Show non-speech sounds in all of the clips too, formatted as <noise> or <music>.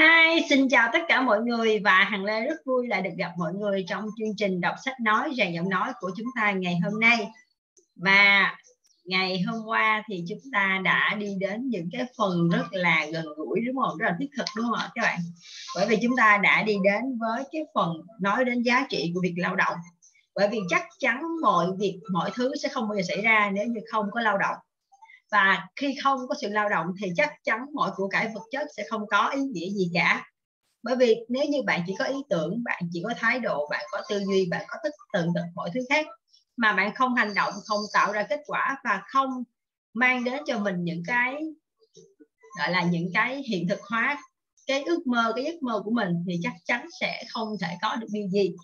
Hi, xin chào tất cả mọi người và Hằng Lê rất vui là được gặp mọi người trong chương trình đọc sách nói rèn giọng nói của chúng ta ngày hôm nay. Và ngày hôm qua thì chúng ta đã đi đến những cái phần rất là gần gũi đúng không? Rất là thiết thực đúng không ạ các bạn? Bởi vì chúng ta đã đi đến với cái phần nói đến giá trị của việc lao động. Bởi vì chắc chắn mọi việc, mọi thứ sẽ không bao giờ xảy ra nếu như không có lao động và khi không có sự lao động thì chắc chắn mọi của cải vật chất sẽ không có ý nghĩa gì cả. Bởi vì nếu như bạn chỉ có ý tưởng, bạn chỉ có thái độ, bạn có tư duy, bạn có tất tần tật mọi thứ khác, mà bạn không hành động, không tạo ra kết quả và không mang đến cho mình những cái, gọi là những cái hiện thực hóa cái ước mơ, cái giấc mơ của mình, thì chắc chắn sẽ không thể có được điều gì.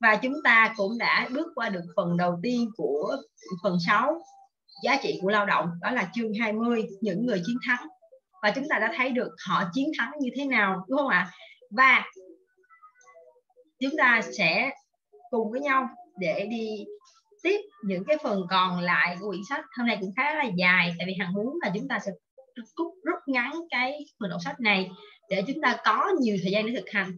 Và chúng ta cũng đã bước qua được phần đầu tiên của phần 6 giá trị của lao động đó là chương 20 những người chiến thắng. Và chúng ta đã thấy được họ chiến thắng như thế nào đúng không ạ? Và chúng ta sẽ cùng với nhau để đi tiếp những cái phần còn lại của quyển sách. Hôm nay cũng khá là dài tại vì hằng muốn là chúng ta sẽ rút, rút ngắn cái phần đọc sách này để chúng ta có nhiều thời gian để thực hành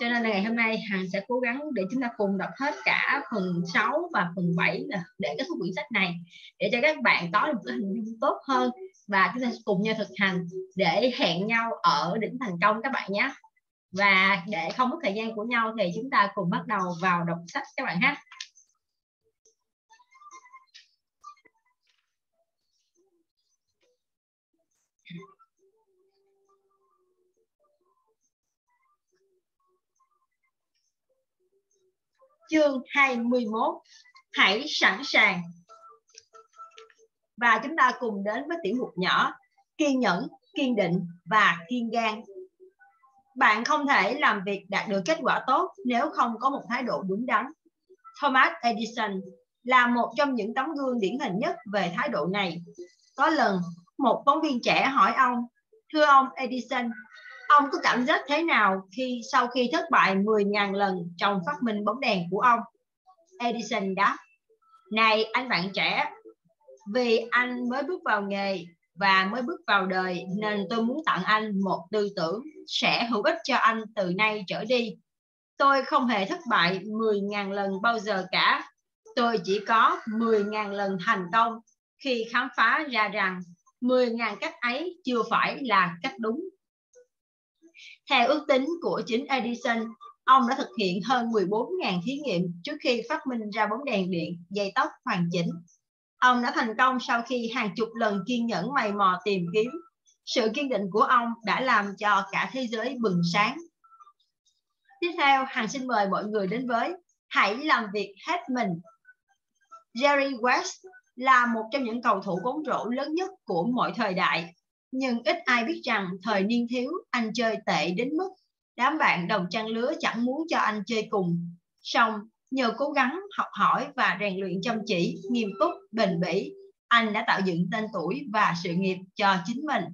cho nên là ngày hôm nay Hằng sẽ cố gắng để chúng ta cùng đọc hết cả phần 6 và phần 7 để kết thúc quyển sách này, để cho các bạn có được một cái hình dung tốt hơn. Và chúng ta cùng nhau thực hành để hẹn nhau ở đỉnh thành công các bạn nhé. Và để không mất thời gian của nhau thì chúng ta cùng bắt đầu vào đọc sách các bạn ha. Chương 21 hãy sẵn sàng. Và chúng ta cùng đến với tiểu mục nhỏ, kiên nhẫn, kiên định và kiên gan. Bạn không thể làm việc đạt được kết quả tốt nếu không có một thái độ đúng đắn. Thomas Edison là một trong những tấm gương điển hình nhất về thái độ này. Có lần, một phóng viên trẻ hỏi ông, thưa ông Edison Ông có cảm giác thế nào khi sau khi thất bại 10.000 lần trong phát minh bóng đèn của ông? Edison đáp, này anh bạn trẻ, vì anh mới bước vào nghề và mới bước vào đời nên tôi muốn tặng anh một tư tưởng sẽ hữu ích cho anh từ nay trở đi. Tôi không hề thất bại 10.000 lần bao giờ cả. Tôi chỉ có 10.000 lần thành công khi khám phá ra rằng 10.000 cách ấy chưa phải là cách đúng theo ước tính của chính Edison, ông đã thực hiện hơn 14.000 thí nghiệm trước khi phát minh ra bóng đèn điện dây tóc hoàn chỉnh. Ông đã thành công sau khi hàng chục lần kiên nhẫn mày mò tìm kiếm. Sự kiên định của ông đã làm cho cả thế giới bừng sáng. Tiếp theo, Hằng xin mời mọi người đến với Hãy làm việc hết mình. Jerry West là một trong những cầu thủ bóng rổ lớn nhất của mọi thời đại nhưng ít ai biết rằng thời niên thiếu anh chơi tệ đến mức đám bạn đồng trang lứa chẳng muốn cho anh chơi cùng. Xong, nhờ cố gắng học hỏi và rèn luyện chăm chỉ, nghiêm túc, bền bỉ, anh đã tạo dựng tên tuổi và sự nghiệp cho chính mình.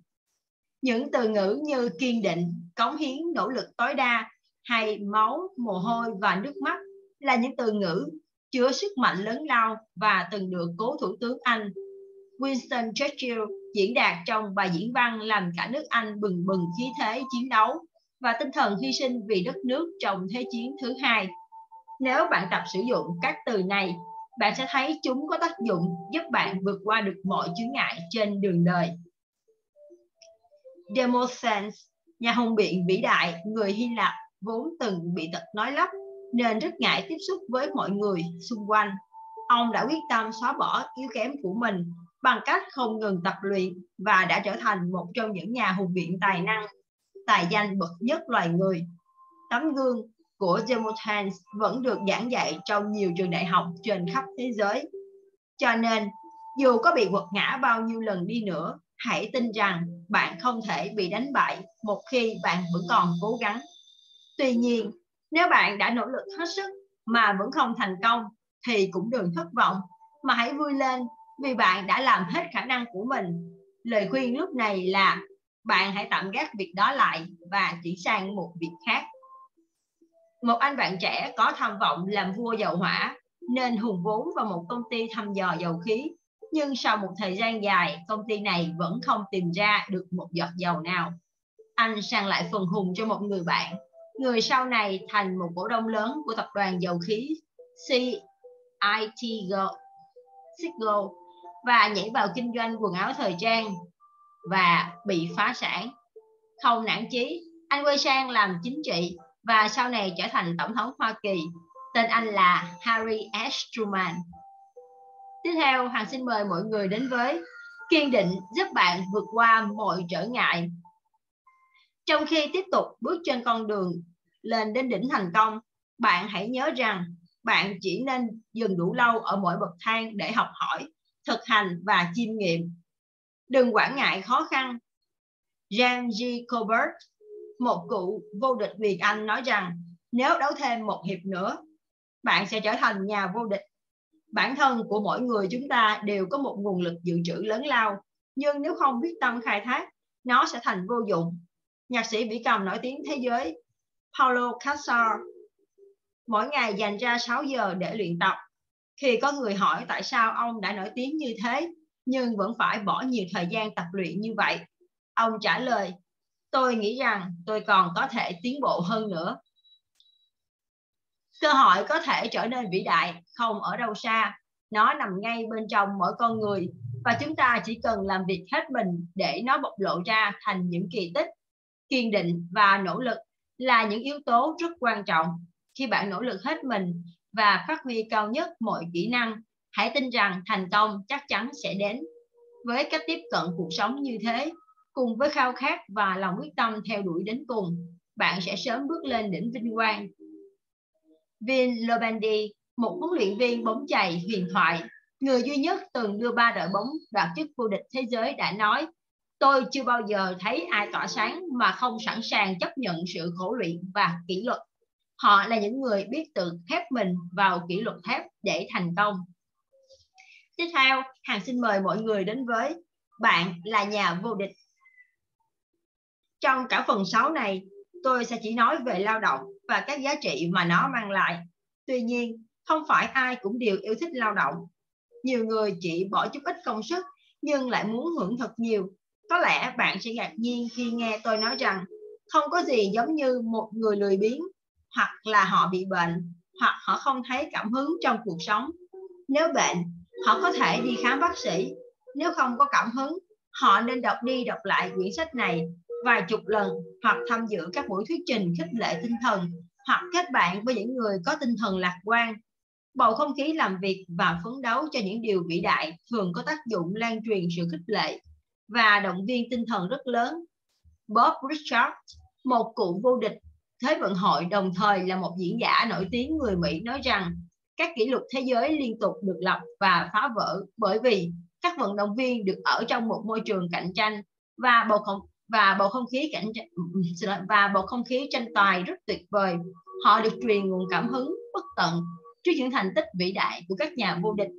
Những từ ngữ như kiên định, cống hiến, nỗ lực tối đa hay máu, mồ hôi và nước mắt là những từ ngữ chứa sức mạnh lớn lao và từng được cố thủ tướng Anh Winston Churchill diễn đạt trong bài diễn văn làm cả nước Anh bừng bừng khí thế chiến đấu và tinh thần hy sinh vì đất nước trong Thế chiến thứ hai. Nếu bạn tập sử dụng các từ này, bạn sẽ thấy chúng có tác dụng giúp bạn vượt qua được mọi chướng ngại trên đường đời. Demosthenes, nhà hùng biện vĩ đại, người Hy Lạp vốn từng bị tật nói lắp nên rất ngại tiếp xúc với mọi người xung quanh. Ông đã quyết tâm xóa bỏ yếu kém của mình bằng cách không ngừng tập luyện và đã trở thành một trong những nhà hùng biện tài năng, tài danh bậc nhất loài người. Tấm gương của Demosthenes vẫn được giảng dạy trong nhiều trường đại học trên khắp thế giới. Cho nên, dù có bị quật ngã bao nhiêu lần đi nữa, hãy tin rằng bạn không thể bị đánh bại một khi bạn vẫn còn cố gắng. Tuy nhiên, nếu bạn đã nỗ lực hết sức mà vẫn không thành công thì cũng đừng thất vọng mà hãy vui lên vì bạn đã làm hết khả năng của mình. Lời khuyên lúc này là bạn hãy tạm gác việc đó lại và chuyển sang một việc khác. Một anh bạn trẻ có tham vọng làm vua dầu hỏa nên hùng vốn vào một công ty thăm dò dầu khí. Nhưng sau một thời gian dài, công ty này vẫn không tìm ra được một giọt dầu nào. anh sang lại phần hùng cho một người bạn, người sau này thành một cổ đông lớn của tập đoàn dầu khí CITGO và nhảy vào kinh doanh quần áo thời trang và bị phá sản. Không nản chí, anh quay sang làm chính trị và sau này trở thành tổng thống Hoa Kỳ. Tên anh là Harry S. Truman. Tiếp theo, Hoàng xin mời mọi người đến với kiên định giúp bạn vượt qua mọi trở ngại. Trong khi tiếp tục bước trên con đường lên đến đỉnh thành công, bạn hãy nhớ rằng bạn chỉ nên dừng đủ lâu ở mỗi bậc thang để học hỏi, thực hành và chiêm nghiệm. Đừng quản ngại khó khăn. James G. Colbert, một cụ vô địch Việt Anh nói rằng nếu đấu thêm một hiệp nữa, bạn sẽ trở thành nhà vô địch. Bản thân của mỗi người chúng ta đều có một nguồn lực dự trữ lớn lao, nhưng nếu không quyết tâm khai thác, nó sẽ thành vô dụng. Nhạc sĩ vĩ cầm nổi tiếng thế giới Paulo Casar mỗi ngày dành ra 6 giờ để luyện tập. Khi có người hỏi tại sao ông đã nổi tiếng như thế, nhưng vẫn phải bỏ nhiều thời gian tập luyện như vậy, ông trả lời, tôi nghĩ rằng tôi còn có thể tiến bộ hơn nữa. Cơ hội có thể trở nên vĩ đại không ở đâu xa, nó nằm ngay bên trong mỗi con người và chúng ta chỉ cần làm việc hết mình để nó bộc lộ ra thành những kỳ tích. Kiên định và nỗ lực là những yếu tố rất quan trọng khi bạn nỗ lực hết mình và phát huy cao nhất mọi kỹ năng. Hãy tin rằng thành công chắc chắn sẽ đến. Với cách tiếp cận cuộc sống như thế, cùng với khao khát và lòng quyết tâm theo đuổi đến cùng, bạn sẽ sớm bước lên đỉnh vinh quang. Vin Lobandi một huấn luyện viên bóng chày huyền thoại, người duy nhất từng đưa ba đội bóng đoạt chức vô địch thế giới đã nói, tôi chưa bao giờ thấy ai tỏa sáng mà không sẵn sàng chấp nhận sự khổ luyện và kỷ luật. Họ là những người biết tự thép mình vào kỷ luật thép để thành công. Tiếp theo, Hàng xin mời mọi người đến với Bạn là nhà vô địch. Trong cả phần 6 này, tôi sẽ chỉ nói về lao động và các giá trị mà nó mang lại. Tuy nhiên, không phải ai cũng đều yêu thích lao động. Nhiều người chỉ bỏ chút ít công sức nhưng lại muốn hưởng thật nhiều. Có lẽ bạn sẽ ngạc nhiên khi nghe tôi nói rằng không có gì giống như một người lười biếng hoặc là họ bị bệnh, hoặc họ không thấy cảm hứng trong cuộc sống. Nếu bệnh, họ có thể đi khám bác sĩ. Nếu không có cảm hứng, họ nên đọc đi đọc lại quyển sách này vài chục lần hoặc tham dự các buổi thuyết trình khích lệ tinh thần hoặc kết bạn với những người có tinh thần lạc quan. Bầu không khí làm việc và phấn đấu cho những điều vĩ đại thường có tác dụng lan truyền sự khích lệ và động viên tinh thần rất lớn. Bob Richard, một cụ vô địch Thế vận hội đồng thời là một diễn giả nổi tiếng người Mỹ nói rằng các kỷ lục thế giới liên tục được lập và phá vỡ bởi vì các vận động viên được ở trong một môi trường cạnh tranh và bầu không, và bầu không khí cạnh <laughs> và bầu không khí tranh tài rất tuyệt vời. Họ được truyền nguồn cảm hứng, bất tận trước những thành tích vĩ đại của các nhà vô địch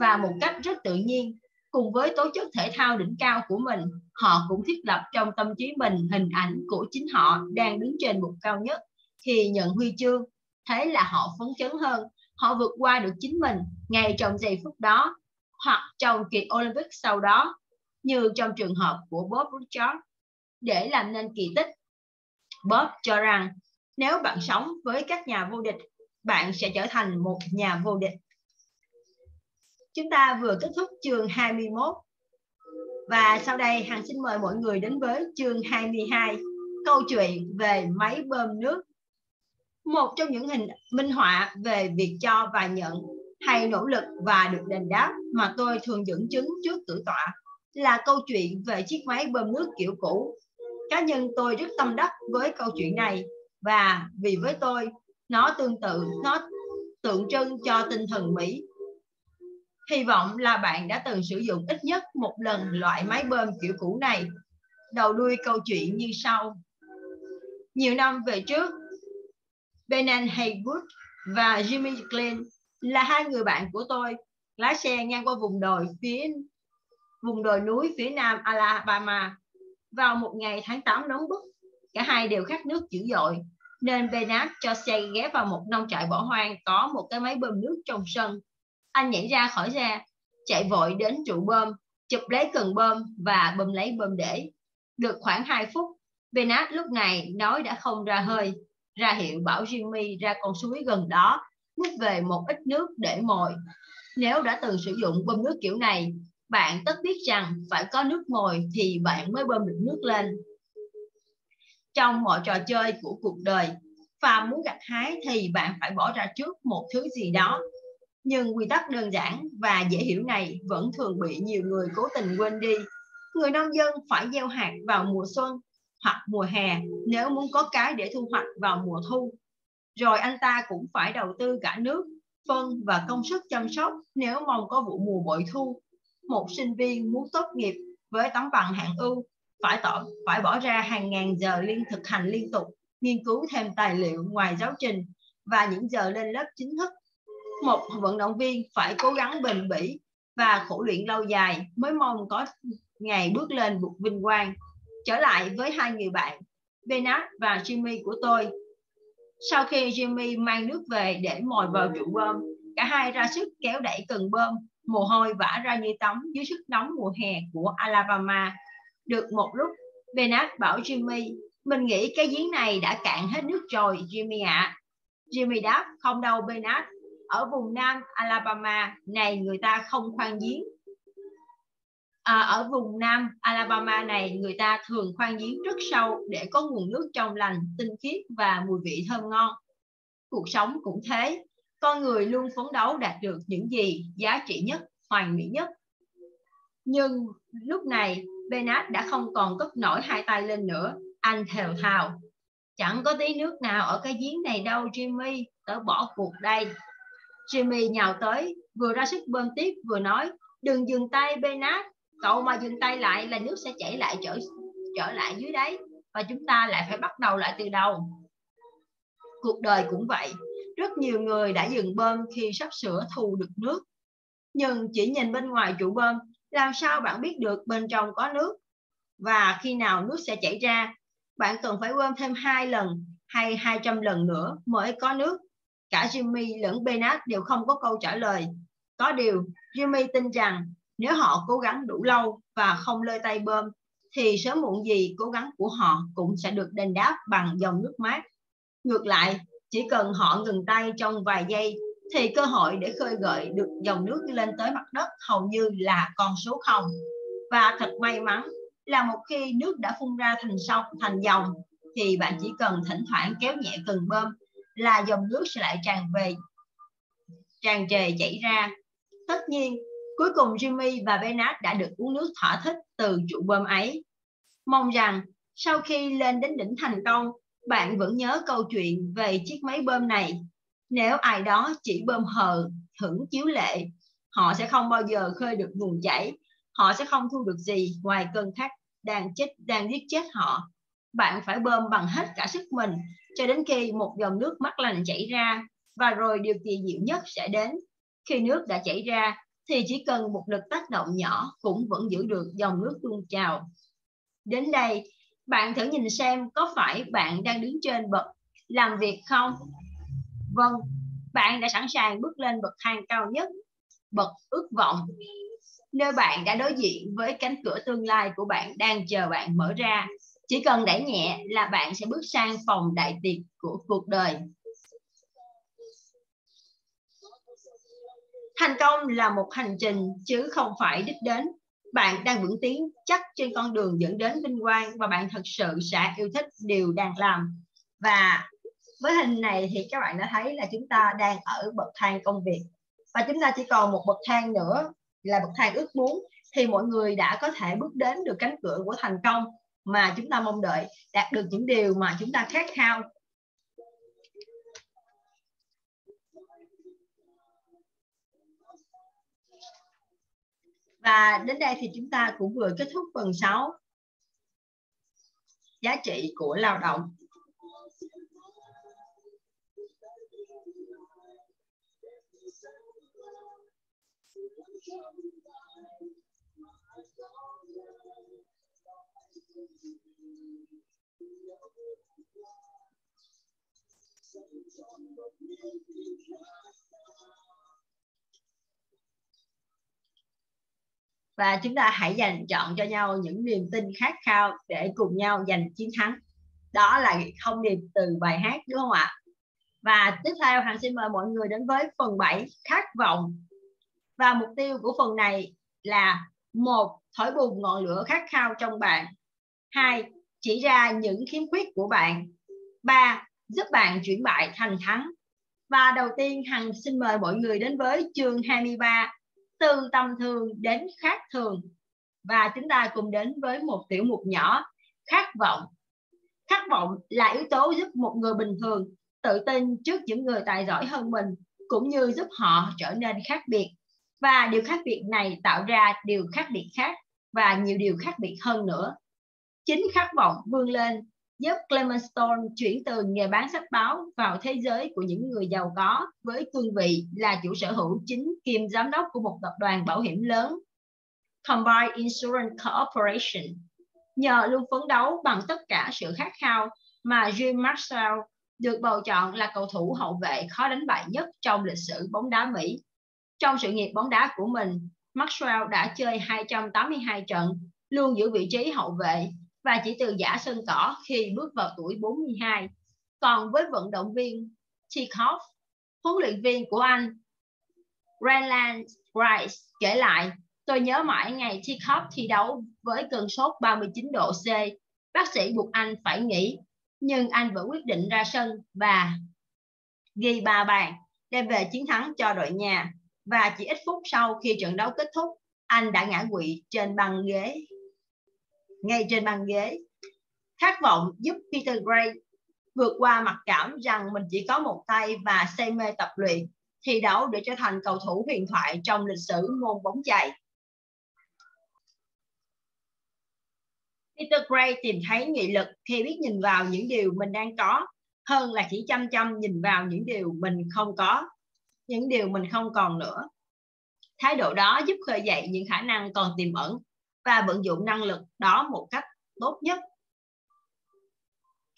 và một cách rất tự nhiên cùng với tố chất thể thao đỉnh cao của mình, họ cũng thiết lập trong tâm trí mình hình ảnh của chính họ đang đứng trên mục cao nhất khi nhận huy chương. Thế là họ phấn chấn hơn, họ vượt qua được chính mình ngay trong giây phút đó hoặc trong kỳ Olympic sau đó, như trong trường hợp của Bob Richard. Để làm nên kỳ tích, Bob cho rằng nếu bạn sống với các nhà vô địch, bạn sẽ trở thành một nhà vô địch. Chúng ta vừa kết thúc chương 21 và sau đây, Hằng xin mời mọi người đến với chương 22 câu chuyện về máy bơm nước. Một trong những hình minh họa về việc cho và nhận, hay nỗ lực và được đền đáp mà tôi thường dẫn chứng trước cử tọa, là câu chuyện về chiếc máy bơm nước kiểu cũ. Cá nhân tôi rất tâm đắc với câu chuyện này, và vì với tôi, nó tương tự, nó tượng trưng cho tinh thần Mỹ Hy vọng là bạn đã từng sử dụng ít nhất một lần loại máy bơm kiểu cũ này. Đầu đuôi câu chuyện như sau. Nhiều năm về trước, Benan Haywood và Jimmy Glenn là hai người bạn của tôi lái xe ngang qua vùng đồi phía vùng đồi núi phía nam Alabama vào một ngày tháng 8 nóng bức. Cả hai đều khát nước dữ dội nên Benat cho xe ghé vào một nông trại bỏ hoang có một cái máy bơm nước trong sân anh nhảy ra khỏi xe, chạy vội đến trụ bơm, chụp lấy cần bơm và bơm lấy bơm để. Được khoảng 2 phút, Benat lúc này nói đã không ra hơi, ra hiệu bảo Jimmy ra con suối gần đó, múc về một ít nước để mồi. Nếu đã từng sử dụng bơm nước kiểu này, bạn tất biết rằng phải có nước mồi thì bạn mới bơm được nước lên. Trong mọi trò chơi của cuộc đời, và muốn gặt hái thì bạn phải bỏ ra trước một thứ gì đó. Nhưng quy tắc đơn giản và dễ hiểu này vẫn thường bị nhiều người cố tình quên đi. Người nông dân phải gieo hạt vào mùa xuân hoặc mùa hè nếu muốn có cái để thu hoạch vào mùa thu. Rồi anh ta cũng phải đầu tư cả nước, phân và công sức chăm sóc nếu mong có vụ mùa bội thu. Một sinh viên muốn tốt nghiệp với tấm bằng hạng ưu phải tỏ phải bỏ ra hàng ngàn giờ liên thực hành liên tục, nghiên cứu thêm tài liệu ngoài giáo trình và những giờ lên lớp chính thức. Một vận động viên phải cố gắng bền bỉ và khổ luyện lâu dài mới mong có ngày bước lên bục vinh quang trở lại với hai người bạn, Bernard và Jimmy của tôi. Sau khi Jimmy mang nước về để mồi vào trụ bơm, cả hai ra sức kéo đẩy cần bơm, mồ hôi vã ra như tắm dưới sức nóng mùa hè của Alabama. Được một lúc, Bernard bảo Jimmy, mình nghĩ cái giếng này đã cạn hết nước rồi, Jimmy ạ. À. Jimmy đáp, không đâu Bernard, ở vùng Nam Alabama này người ta không khoan giếng à, ở vùng Nam Alabama này người ta thường khoan giếng rất sâu để có nguồn nước trong lành, tinh khiết và mùi vị thơm ngon. Cuộc sống cũng thế, con người luôn phấn đấu đạt được những gì giá trị nhất, hoàn mỹ nhất. Nhưng lúc này Bernard đã không còn cất nổi hai tay lên nữa, anh thều thào. Chẳng có tí nước nào ở cái giếng này đâu Jimmy, tớ bỏ cuộc đây. Jimmy nhào tới, vừa ra sức bơm tiếp vừa nói, đừng dừng tay Bernard, cậu mà dừng tay lại là nước sẽ chảy lại trở trở lại dưới đáy và chúng ta lại phải bắt đầu lại từ đầu. Cuộc đời cũng vậy rất nhiều người đã dừng bơm khi sắp sửa thu được nước. Nhưng chỉ nhìn bên ngoài trụ bơm làm sao bạn biết được bên trong có nước? Và khi nào nước sẽ chảy ra bạn cần phải bơm thêm hai lần hay 200 lần nữa mới có nước cả Jimmy lẫn Bernard đều không có câu trả lời có điều Jimmy tin rằng nếu họ cố gắng đủ lâu và không lơi tay bơm, thì sớm muộn gì cố gắng của họ cũng sẽ được đền đáp bằng dòng nước mát. Ngược lại, chỉ cần họ ngừng tay trong vài giây, thì cơ hội để khơi gợi được dòng nước lên tới mặt đất hầu như là con số không. Và thật may mắn là một khi nước đã phun ra thành sông, thành dòng, thì bạn chỉ cần thỉnh thoảng kéo nhẹ cần bơm là dòng nước sẽ lại tràn về, tràn trề chảy ra. Tất nhiên, Cuối cùng Jimmy và Bernard đã được uống nước thỏa thích từ trụ bơm ấy. Mong rằng sau khi lên đến đỉnh thành công, bạn vẫn nhớ câu chuyện về chiếc máy bơm này. Nếu ai đó chỉ bơm hờ, hưởng chiếu lệ, họ sẽ không bao giờ khơi được nguồn chảy. Họ sẽ không thu được gì ngoài cơn khát đang chết đang giết chết họ. Bạn phải bơm bằng hết cả sức mình cho đến khi một dòng nước mát lành chảy ra và rồi điều kỳ diệu nhất sẽ đến. Khi nước đã chảy ra, thì chỉ cần một lực tác động nhỏ cũng vẫn giữ được dòng nước tuôn trào. Đến đây, bạn thử nhìn xem có phải bạn đang đứng trên bậc làm việc không? Vâng, bạn đã sẵn sàng bước lên bậc thang cao nhất, bậc ước vọng. Nơi bạn đã đối diện với cánh cửa tương lai của bạn đang chờ bạn mở ra. Chỉ cần đẩy nhẹ là bạn sẽ bước sang phòng đại tiệc của cuộc đời. Thành công là một hành trình chứ không phải đích đến. Bạn đang vững tiến chắc trên con đường dẫn đến vinh quang và bạn thật sự sẽ yêu thích điều đang làm. Và với hình này thì các bạn đã thấy là chúng ta đang ở bậc thang công việc và chúng ta chỉ còn một bậc thang nữa là bậc thang ước muốn thì mọi người đã có thể bước đến được cánh cửa của thành công mà chúng ta mong đợi đạt được những điều mà chúng ta khát khao Và đến đây thì chúng ta cũng vừa kết thúc phần 6 giá trị của lao động và chúng ta hãy dành chọn cho nhau những niềm tin khát khao để cùng nhau giành chiến thắng. Đó là thông điệp từ bài hát, đúng không ạ? Và tiếp theo hàng xin mời mọi người đến với phần 7 khát vọng. Và mục tiêu của phần này là một thổi bùng ngọn lửa khát khao trong bạn hai, chỉ ra những khiếm khuyết của bạn. Ba, giúp bạn chuyển bại thành thắng. Và đầu tiên, Hằng xin mời mọi người đến với chương 23 từ tầm thường đến khác thường. Và chúng ta cùng đến với một tiểu mục nhỏ, khát vọng. Khát vọng là yếu tố giúp một người bình thường tự tin trước những người tài giỏi hơn mình, cũng như giúp họ trở nên khác biệt. Và điều khác biệt này tạo ra điều khác biệt khác và nhiều điều khác biệt hơn nữa chính khát vọng vươn lên giúp Clement Stone chuyển từ nghề bán sách báo vào thế giới của những người giàu có với cương vị là chủ sở hữu chính kiêm giám đốc của một tập đoàn bảo hiểm lớn Combined Insurance Corporation nhờ luôn phấn đấu bằng tất cả sự khát khao mà Jim Marshall được bầu chọn là cầu thủ hậu vệ khó đánh bại nhất trong lịch sử bóng đá Mỹ. Trong sự nghiệp bóng đá của mình, Maxwell đã chơi 282 trận, luôn giữ vị trí hậu vệ và chỉ từ giả sân cỏ khi bước vào tuổi 42. Còn với vận động viên Tikhoff, huấn luyện viên của anh, Rayland Rice kể lại, tôi nhớ mãi ngày Tikhoff thi đấu với cơn sốt 39 độ C. Bác sĩ buộc anh phải nghỉ, nhưng anh vẫn quyết định ra sân và ghi ba bàn, đem về chiến thắng cho đội nhà. Và chỉ ít phút sau khi trận đấu kết thúc, anh đã ngã quỵ trên băng ghế ngay trên băng ghế. Khát vọng giúp Peter Gray vượt qua mặc cảm rằng mình chỉ có một tay và say mê tập luyện, thi đấu để trở thành cầu thủ huyền thoại trong lịch sử môn bóng chày. Peter Gray tìm thấy nghị lực khi biết nhìn vào những điều mình đang có hơn là chỉ chăm chăm nhìn vào những điều mình không có, những điều mình không còn nữa. Thái độ đó giúp khơi dậy những khả năng còn tiềm ẩn và vận dụng năng lực đó một cách tốt nhất.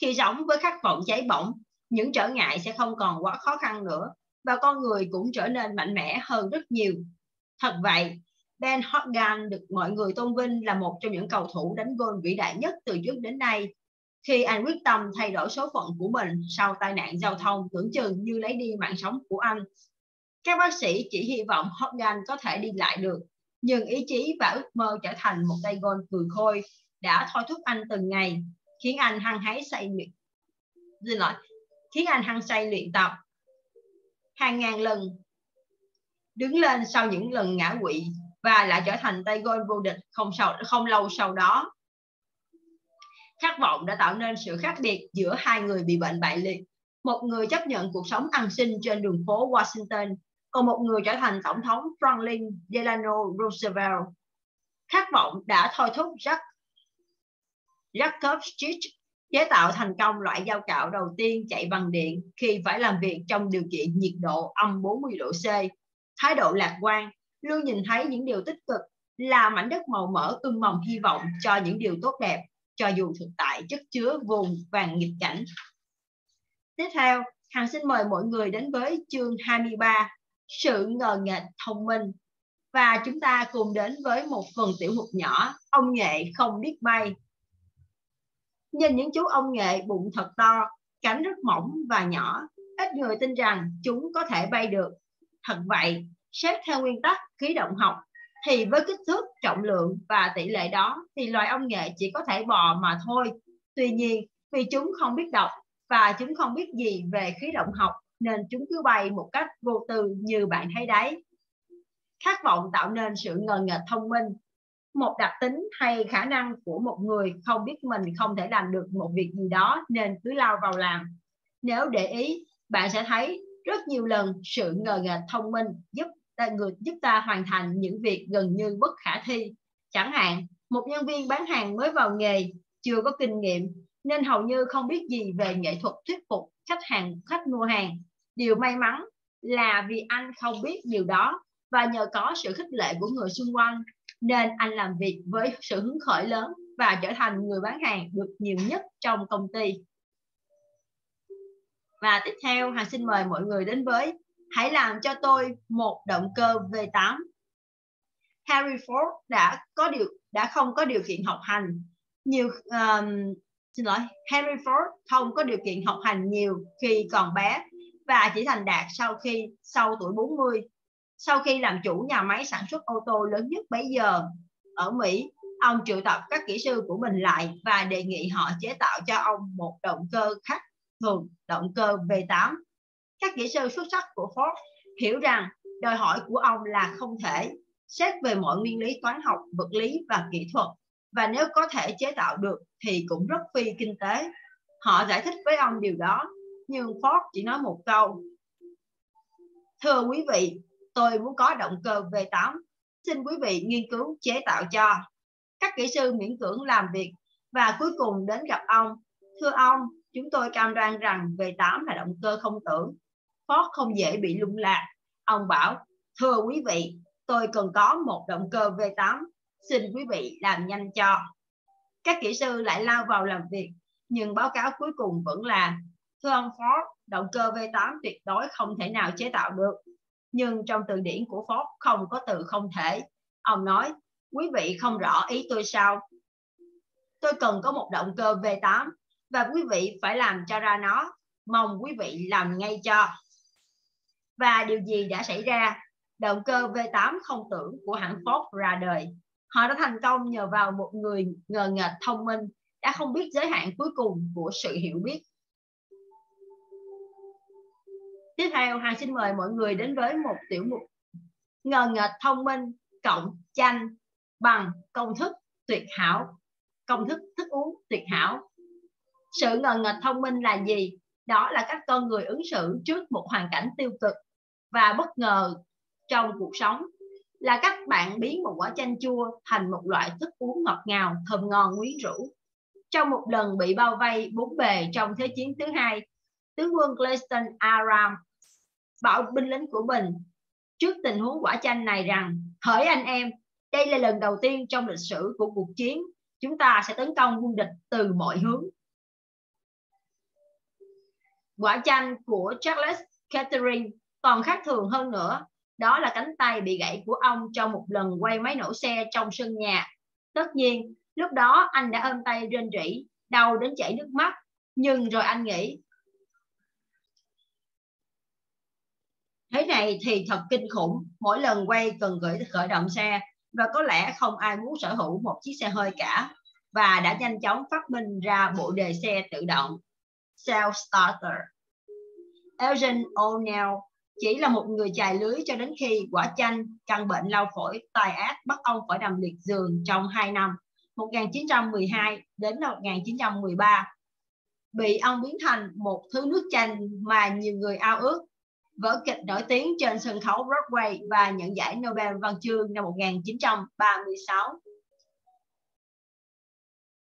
Khi sống với khát vọng cháy bỏng, những trở ngại sẽ không còn quá khó khăn nữa và con người cũng trở nên mạnh mẽ hơn rất nhiều. Thật vậy, Ben Hogan được mọi người tôn vinh là một trong những cầu thủ đánh gôn vĩ đại nhất từ trước đến nay. Khi anh quyết tâm thay đổi số phận của mình sau tai nạn giao thông tưởng chừng như lấy đi mạng sống của anh. Các bác sĩ chỉ hy vọng Hogan có thể đi lại được nhưng ý chí và ước mơ trở thành một tay gôn cười khôi đã thôi thúc anh từng ngày, khiến anh hăng hái say luyện. Xin lỗi, khiến anh hăng say luyện tập. Hàng ngàn lần đứng lên sau những lần ngã quỵ và lại trở thành tay gôn vô địch không sau, không lâu sau đó. Khát vọng đã tạo nên sự khác biệt giữa hai người bị bệnh bại liệt. Một người chấp nhận cuộc sống ăn xin trên đường phố Washington còn một người trở thành tổng thống Franklin Delano Roosevelt. Khát vọng đã thôi thúc Jack Jacob Stitch chế tạo thành công loại dao cạo đầu tiên chạy bằng điện khi phải làm việc trong điều kiện nhiệt độ âm 40 độ C. Thái độ lạc quan, luôn nhìn thấy những điều tích cực là mảnh đất màu mỡ ươm mầm hy vọng cho những điều tốt đẹp, cho dù thực tại chất chứa vùng vàng nghịch cảnh. Tiếp theo, Hằng xin mời mọi người đến với chương 23 sự ngờ nghệch, thông minh. Và chúng ta cùng đến với một phần tiểu mục nhỏ, ông nghệ không biết bay. Nhìn những chú ông nghệ bụng thật to, cánh rất mỏng và nhỏ. Ít người tin rằng chúng có thể bay được. Thật vậy, xét theo nguyên tắc khí động học, thì với kích thước, trọng lượng và tỷ lệ đó, thì loài ong nghệ chỉ có thể bò mà thôi. Tuy nhiên, vì chúng không biết đọc và chúng không biết gì về khí động học nên chúng cứ bay một cách vô tư như bạn thấy đấy. Khát vọng tạo nên sự ngờ nghệch thông minh. Một đặc tính hay khả năng của một người không biết mình không thể làm được một việc gì đó nên cứ lao vào làm. Nếu để ý, bạn sẽ thấy rất nhiều lần sự ngờ nghệch thông minh giúp ta người giúp ta hoàn thành những việc gần như bất khả thi. Chẳng hạn, một nhân viên bán hàng mới vào nghề, chưa có kinh nghiệm nên hầu như không biết gì về nghệ thuật thuyết phục khách hàng khách mua hàng điều may mắn là vì anh không biết điều đó và nhờ có sự khích lệ của người xung quanh nên anh làm việc với sự hứng khởi lớn và trở thành người bán hàng được nhiều nhất trong công ty. Và tiếp theo, Hà xin mời mọi người đến với Hãy làm cho tôi một động cơ V8. Harry Ford đã có điều đã không có điều kiện học hành nhiều um, xin lỗi Henry Ford không có điều kiện học hành nhiều khi còn bé và chỉ thành đạt sau khi, sau tuổi 40 sau khi làm chủ nhà máy sản xuất ô tô lớn nhất bấy giờ ở Mỹ, ông triệu tập các kỹ sư của mình lại và đề nghị họ chế tạo cho ông một động cơ khác thường, động cơ V8 các kỹ sư xuất sắc của Ford hiểu rằng đòi hỏi của ông là không thể xét về mọi nguyên lý toán học, vật lý và kỹ thuật. Và nếu có thể chế tạo được thì cũng rất phi kinh tế. Họ giải thích với ông điều đó nhưng Ford chỉ nói một câu. Thưa quý vị, tôi muốn có động cơ V8 xin quý vị nghiên cứu chế tạo cho. Các kỹ sư miễn cưỡng làm việc. Và cuối cùng đến gặp ông. Thưa ông, chúng tôi cam đoan rằng V8 là động cơ không tưởng. Ford không dễ bị lung lạc. Ông bảo, thưa quý vị, tôi cần có một động cơ V8 xin quý vị làm nhanh cho. Các kỹ sư lại lao vào làm việc. Nhưng báo cáo cuối cùng vẫn là thưa ông Ford động cơ V8 tuyệt đối không thể nào chế tạo được. Nhưng trong từ điển của Ford không có từ không thể. Ông nói, quý vị không rõ ý tôi sao? Tôi cần có một động cơ V8 và quý vị phải làm cho ra nó. Mong quý vị làm ngay cho. Và điều gì đã xảy ra? Động cơ V8 không tưởng của hãng Ford ra đời. Họ đã thành công nhờ vào một người ngờ nghệch thông minh, đã không biết giới hạn cuối cùng của sự hiểu biết. Tiếp theo hàng xin mời mọi người đến với một tiểu mục ngờ nghệch thông minh, cộng tranh bằng công thức tuyệt hảo. Công thức thức uống tuyệt hảo. Sự ngờ nghệch thông minh là gì? Đó là các con người ứng xử trước một hoàn cảnh tiêu cực và bất ngờ trong cuộc sống. Là các bạn biến một quả chanh chua thành một loại thức uống ngọt ngào, thơm ngon, quyến rũ. Trong một lần bị bao vây bốn bề trong thế chiến thứ hai, tướng quân Clayton Aram bảo binh lính của mình. Trước tình huống quả chanh này rằng, hỡi anh em, đây là lần đầu tiên trong lịch sử của cuộc chiến, chúng ta sẽ tấn công quân địch từ mọi hướng. Quả chanh của Charles Catherine còn khác thường hơn nữa, đó là cánh tay bị gãy của ông trong một lần quay máy nổ xe trong sân nhà. Tất nhiên, lúc đó anh đã ôm tay rên rỉ, đau đến chảy nước mắt, nhưng rồi anh nghĩ thế này thì thật kinh khủng. Mỗi lần quay cần gửi, khởi động xe và có lẽ không ai muốn sở hữu một chiếc xe hơi cả và đã nhanh chóng phát minh ra bộ đề xe tự động, self starter. Elgin O'Neill chỉ là một người chài lưới cho đến khi quả chanh, căn bệnh lao phổi, tai ác bắt ông phải nằm liệt giường trong 2 năm 1912 đến 1913 bị ông biến thành một thứ nước chanh mà nhiều người ao ước vở kịch nổi tiếng trên sân khấu Broadway và nhận giải Nobel văn chương năm 1936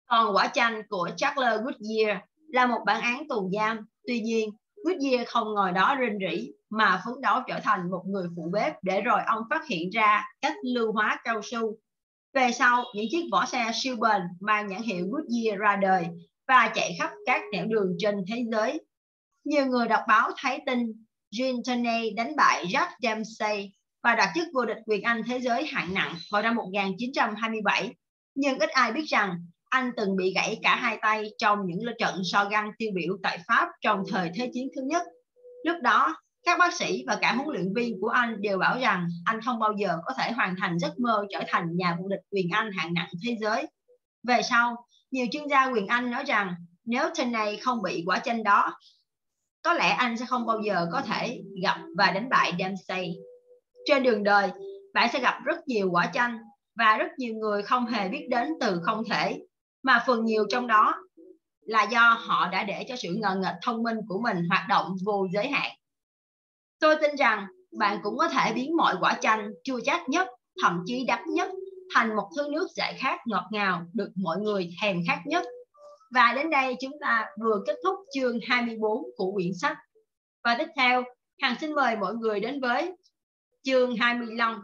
còn quả chanh của Charles Goodyear là một bản án tù giam tuy nhiên Goodyear không ngồi đó rên rỉ mà phấn đấu trở thành một người phụ bếp để rồi ông phát hiện ra cách lưu hóa cao su. Về sau, những chiếc vỏ xe siêu bền mang nhãn hiệu Goodyear ra đời và chạy khắp các nẻo đường trên thế giới. Nhiều người đọc báo thấy tin Jean Tenney đánh bại Jack Dempsey và đạt chức vô địch quyền Anh thế giới hạng nặng vào năm 1927. Nhưng ít ai biết rằng anh từng bị gãy cả hai tay trong những trận so găng tiêu biểu tại Pháp trong thời Thế chiến thứ nhất. Lúc đó, các bác sĩ và cả huấn luyện viên của anh đều bảo rằng anh không bao giờ có thể hoàn thành giấc mơ trở thành nhà vô địch quyền Anh hạng nặng thế giới. Về sau, nhiều chuyên gia quyền Anh nói rằng nếu trên không bị quả chanh đó, có lẽ anh sẽ không bao giờ có thể gặp và đánh bại Dempsey. Trên đường đời, bạn sẽ gặp rất nhiều quả chanh và rất nhiều người không hề biết đến từ không thể, mà phần nhiều trong đó là do họ đã để cho sự ngờ nghệch thông minh của mình hoạt động vô giới hạn. Tôi tin rằng bạn cũng có thể biến mọi quả chanh chua chát nhất, thậm chí đắng nhất thành một thứ nước giải khát ngọt ngào được mọi người thèm khát nhất. Và đến đây chúng ta vừa kết thúc chương 24 của quyển sách. Và tiếp theo, Hằng xin mời mọi người đến với chương 25,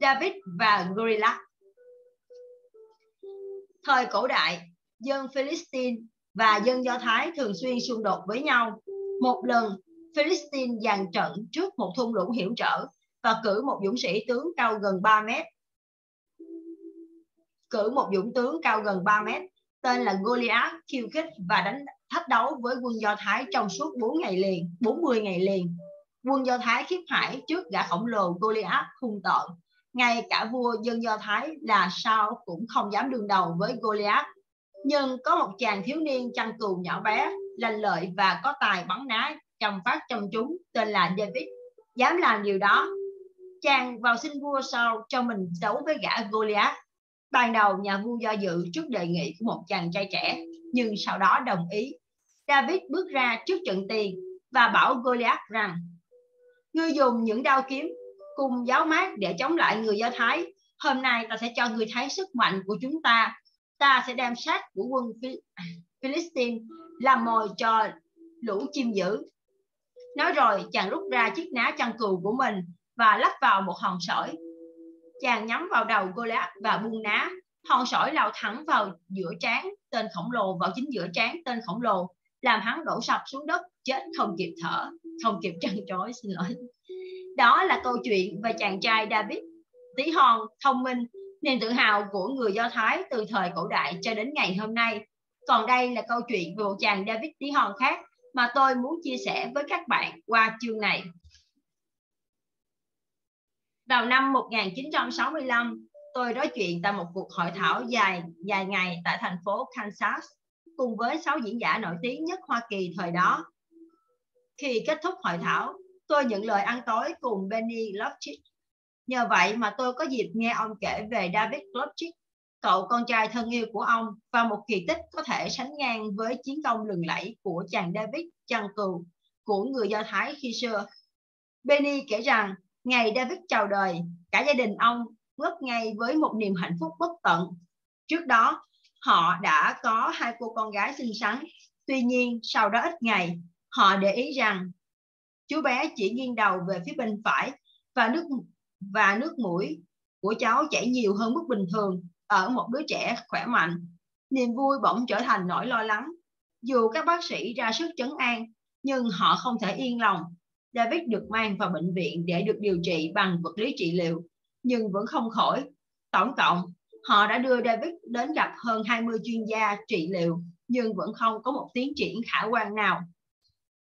David và Gorilla. Thời cổ đại, dân Philistine và dân Do Thái thường xuyên xung đột với nhau. Một lần, Philistine dàn trận trước một thung lũng hiểm trở và cử một dũng sĩ tướng cao gần 3 mét. Cử một dũng tướng cao gần 3 mét tên là Goliath khiêu khích và đánh thách đấu với quân Do Thái trong suốt 4 ngày liền, 40 ngày liền. Quân Do Thái khiếp hải trước gã khổng lồ Goliath hung tợn. Ngay cả vua dân Do Thái là sao cũng không dám đương đầu với Goliath. Nhưng có một chàng thiếu niên chăn cừu nhỏ bé, lành lợi và có tài bắn ná chăm phát trong chúng tên là David. Dám làm điều đó. Chàng vào xin vua sau cho mình đấu với gã Goliath. Ban đầu nhà vua do dự trước đề nghị của một chàng trai trẻ, nhưng sau đó đồng ý. David bước ra trước trận tiền và bảo Goliath rằng Ngươi dùng những đao kiếm cùng giáo mát để chống lại người Do Thái. Hôm nay ta sẽ cho người thấy sức mạnh của chúng ta. Ta sẽ đem sát của quân à, Philistine làm mồi cho lũ chim dữ. Nói rồi chàng rút ra chiếc ná chăn cừu của mình và lắp vào một hòn sỏi. Chàng nhắm vào đầu Goliath và buông ná. Hòn sỏi lao thẳng vào giữa trán tên khổng lồ, vào chính giữa trán tên khổng lồ, làm hắn đổ sập xuống đất, chết không kịp thở, không kịp trăn trối, xin lỗi. Đó là câu chuyện về chàng trai David. Tí hon, thông minh, niềm tự hào của người Do Thái từ thời cổ đại cho đến ngày hôm nay. Còn đây là câu chuyện về một chàng David tí hon khác mà tôi muốn chia sẻ với các bạn qua chương này vào năm 1965 tôi nói chuyện tại một cuộc hội thảo dài dài ngày tại thành phố Kansas cùng với sáu diễn giả nổi tiếng nhất Hoa Kỳ thời đó. Khi kết thúc hội thảo, tôi nhận lời ăn tối cùng Benny Lopchik. Nhờ vậy mà tôi có dịp nghe ông kể về David Lopchik, cậu con trai thân yêu của ông và một kỳ tích có thể sánh ngang với chiến công lừng lẫy của chàng David chăn cừu của người Do Thái khi xưa. Benny kể rằng ngày David chào đời, cả gia đình ông bước ngay với một niềm hạnh phúc bất tận. Trước đó, họ đã có hai cô con gái xinh xắn. Tuy nhiên, sau đó ít ngày, họ để ý rằng chú bé chỉ nghiêng đầu về phía bên phải và nước và nước mũi của cháu chảy nhiều hơn mức bình thường ở một đứa trẻ khỏe mạnh. Niềm vui bỗng trở thành nỗi lo lắng. Dù các bác sĩ ra sức chấn an, nhưng họ không thể yên lòng. David được mang vào bệnh viện để được điều trị bằng vật lý trị liệu, nhưng vẫn không khỏi. Tổng cộng, Họ đã đưa David đến gặp hơn 20 chuyên gia trị liệu nhưng vẫn không có một tiến triển khả quan nào.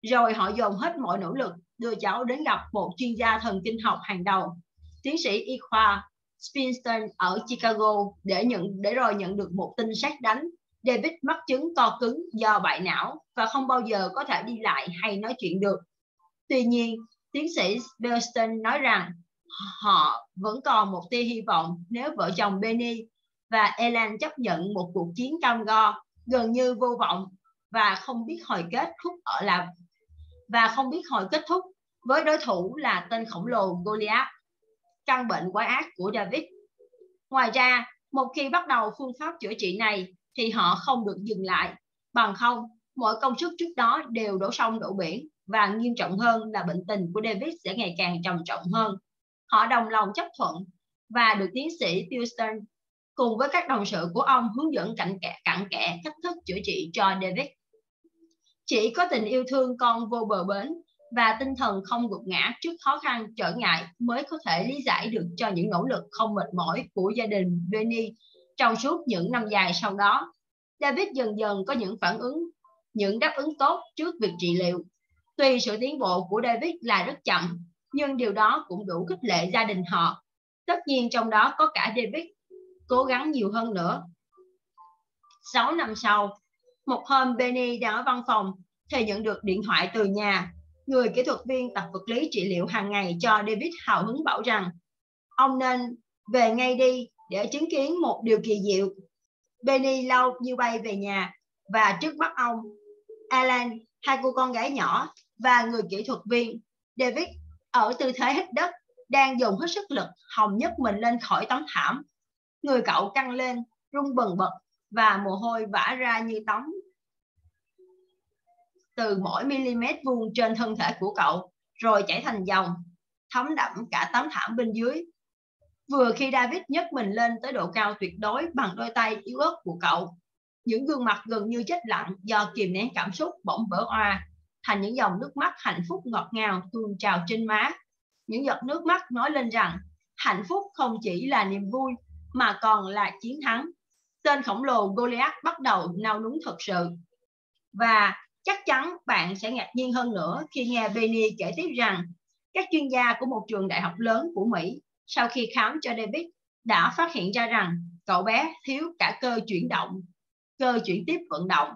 Rồi họ dồn hết mọi nỗ lực đưa cháu đến gặp một chuyên gia thần kinh học hàng đầu, tiến sĩ y khoa Spinston ở Chicago để nhận để rồi nhận được một tin sát đánh. David mắc chứng co cứng do bại não và không bao giờ có thể đi lại hay nói chuyện được. Tuy nhiên, tiến sĩ Belston nói rằng họ vẫn còn một tia hy vọng nếu vợ chồng Benny và Elan chấp nhận một cuộc chiến cam go gần như vô vọng và không biết hồi kết thúc ở là và không biết hồi kết thúc với đối thủ là tên khổng lồ Goliath, căn bệnh quái ác của David. Ngoài ra, một khi bắt đầu phương pháp chữa trị này thì họ không được dừng lại, bằng không mọi công sức trước đó đều đổ sông đổ biển và nghiêm trọng hơn là bệnh tình của David sẽ ngày càng trầm trọng hơn. Họ đồng lòng chấp thuận và được tiến sĩ Houston cùng với các đồng sự của ông hướng dẫn cặn kẽ, cặn kẽ cách thức chữa trị cho David. Chỉ có tình yêu thương con vô bờ bến và tinh thần không gục ngã trước khó khăn trở ngại mới có thể lý giải được cho những nỗ lực không mệt mỏi của gia đình Benny trong suốt những năm dài sau đó. David dần dần có những phản ứng, những đáp ứng tốt trước việc trị liệu. Tuy sự tiến bộ của David là rất chậm, nhưng điều đó cũng đủ khích lệ gia đình họ. Tất nhiên trong đó có cả David cố gắng nhiều hơn nữa. 6 năm sau, một hôm Benny đang ở văn phòng thì nhận được điện thoại từ nhà. Người kỹ thuật viên tập vật lý trị liệu hàng ngày cho David hào hứng bảo rằng ông nên về ngay đi để chứng kiến một điều kỳ diệu. Benny lâu như bay về nhà và trước mắt ông, Alan, hai cô con gái nhỏ và người kỹ thuật viên. David, ở tư thế hít đất, đang dùng hết sức lực hồng nhấc mình lên khỏi tấm thảm. Người cậu căng lên, rung bần bật và mồ hôi vã ra như tắm. Từ mỗi mm vuông trên thân thể của cậu, rồi chảy thành dòng, thấm đậm cả tấm thảm bên dưới. Vừa khi David nhấc mình lên tới độ cao tuyệt đối bằng đôi tay yếu ớt của cậu, những gương mặt gần như chết lặng do kìm nén cảm xúc bỗng vỡ oa thành những dòng nước mắt hạnh phúc ngọt ngào tuôn trào trên má. Những giọt nước mắt nói lên rằng hạnh phúc không chỉ là niềm vui mà còn là chiến thắng. tên khổng lồ Goliath bắt đầu nao núng thật sự. Và chắc chắn bạn sẽ ngạc nhiên hơn nữa khi nghe Benny kể tiếp rằng các chuyên gia của một trường đại học lớn của Mỹ sau khi khám cho David đã phát hiện ra rằng cậu bé thiếu cả cơ chuyển động, cơ chuyển tiếp vận động.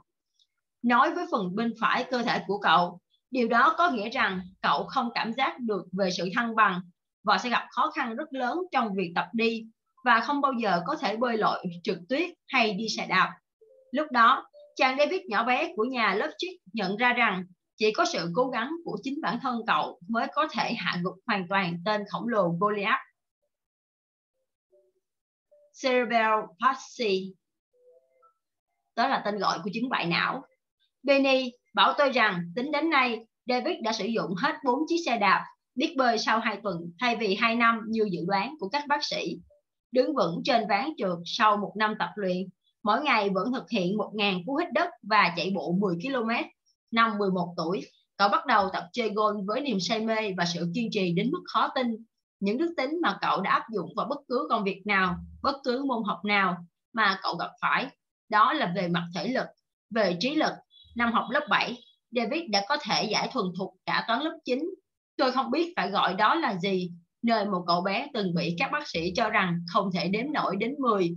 Nói với phần bên phải cơ thể của cậu, điều đó có nghĩa rằng cậu không cảm giác được về sự thăng bằng và sẽ gặp khó khăn rất lớn trong việc tập đi và không bao giờ có thể bơi lội trượt tuyết hay đi xe đạp. Lúc đó, chàng David nhỏ bé của nhà lớp chiếc nhận ra rằng chỉ có sự cố gắng của chính bản thân cậu mới có thể hạ gục hoàn toàn tên khổng lồ Goliath. Cerebral palsy đó là tên gọi của chứng bại não. Benny bảo tôi rằng tính đến nay David đã sử dụng hết 4 chiếc xe đạp biết bơi sau 2 tuần thay vì 2 năm như dự đoán của các bác sĩ. Đứng vững trên ván trượt sau một năm tập luyện, mỗi ngày vẫn thực hiện 1.000 cú hít đất và chạy bộ 10 km. Năm 11 tuổi, cậu bắt đầu tập chơi golf với niềm say mê và sự kiên trì đến mức khó tin. Những đức tính mà cậu đã áp dụng vào bất cứ công việc nào, bất cứ môn học nào mà cậu gặp phải, đó là về mặt thể lực, về trí lực. Năm học lớp 7, David đã có thể giải thuần thục cả toán lớp 9. Tôi không biết phải gọi đó là gì, nơi một cậu bé từng bị các bác sĩ cho rằng không thể đếm nổi đến 10.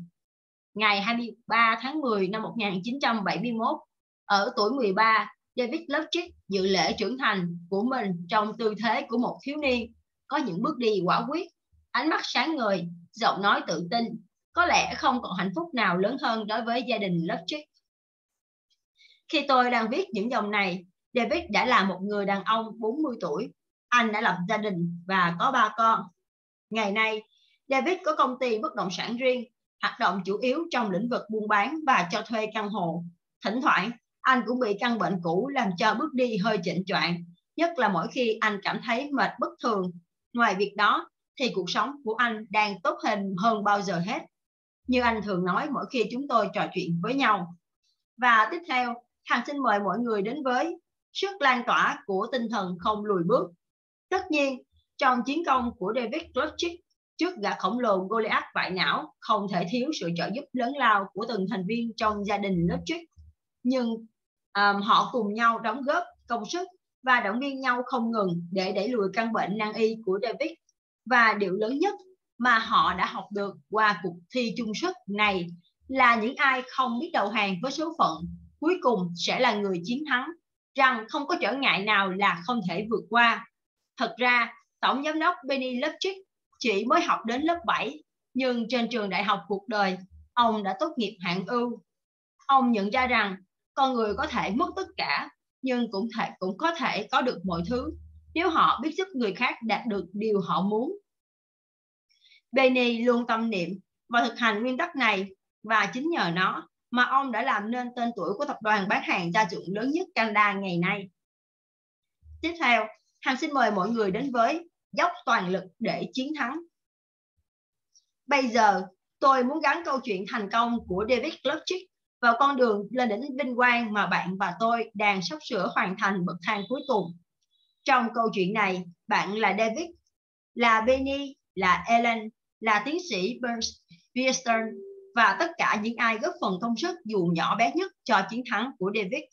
Ngày 23 tháng 10 năm 1971, ở tuổi 13, David Lovchick dự lễ trưởng thành của mình trong tư thế của một thiếu niên, có những bước đi quả quyết, ánh mắt sáng ngời, giọng nói tự tin, có lẽ không còn hạnh phúc nào lớn hơn đối với gia đình Lovchick khi tôi đang viết những dòng này, David đã là một người đàn ông 40 tuổi. Anh đã lập gia đình và có ba con. Ngày nay, David có công ty bất động sản riêng, hoạt động chủ yếu trong lĩnh vực buôn bán và cho thuê căn hộ. Thỉnh thoảng, anh cũng bị căn bệnh cũ làm cho bước đi hơi chỉnh choạng, nhất là mỗi khi anh cảm thấy mệt bất thường. Ngoài việc đó, thì cuộc sống của anh đang tốt hơn hơn bao giờ hết. Như anh thường nói mỗi khi chúng tôi trò chuyện với nhau. Và tiếp theo, Hằng xin mời mọi người đến với sức lan tỏa của tinh thần không lùi bước. Tất nhiên, trong chiến công của David Klutchik trước gã khổng lồ Goliath vại não không thể thiếu sự trợ giúp lớn lao của từng thành viên trong gia đình Klutchik. Nhưng um, họ cùng nhau đóng góp công sức và động viên nhau không ngừng để đẩy lùi căn bệnh nan y của David. Và điều lớn nhất mà họ đã học được qua cuộc thi chung sức này là những ai không biết đầu hàng với số phận cuối cùng sẽ là người chiến thắng, rằng không có trở ngại nào là không thể vượt qua. Thật ra, Tổng Giám đốc Benny Lipchick chỉ mới học đến lớp 7, nhưng trên trường đại học cuộc đời, ông đã tốt nghiệp hạng ưu. Ông nhận ra rằng con người có thể mất tất cả, nhưng cũng thể cũng có thể có được mọi thứ nếu họ biết giúp người khác đạt được điều họ muốn. Benny luôn tâm niệm và thực hành nguyên tắc này và chính nhờ nó mà ông đã làm nên tên tuổi của tập đoàn bán hàng gia dụng lớn nhất Canada ngày nay. Tiếp theo, Hằng xin mời mọi người đến với dốc toàn lực để chiến thắng. Bây giờ, tôi muốn gắn câu chuyện thành công của David Klutchik vào con đường lên đỉnh vinh quang mà bạn và tôi đang sắp sửa hoàn thành bậc thang cuối cùng. Trong câu chuyện này, bạn là David, là Benny, là Ellen, là tiến sĩ Burns Beerstern và tất cả những ai góp phần công sức dù nhỏ bé nhất cho chiến thắng của David.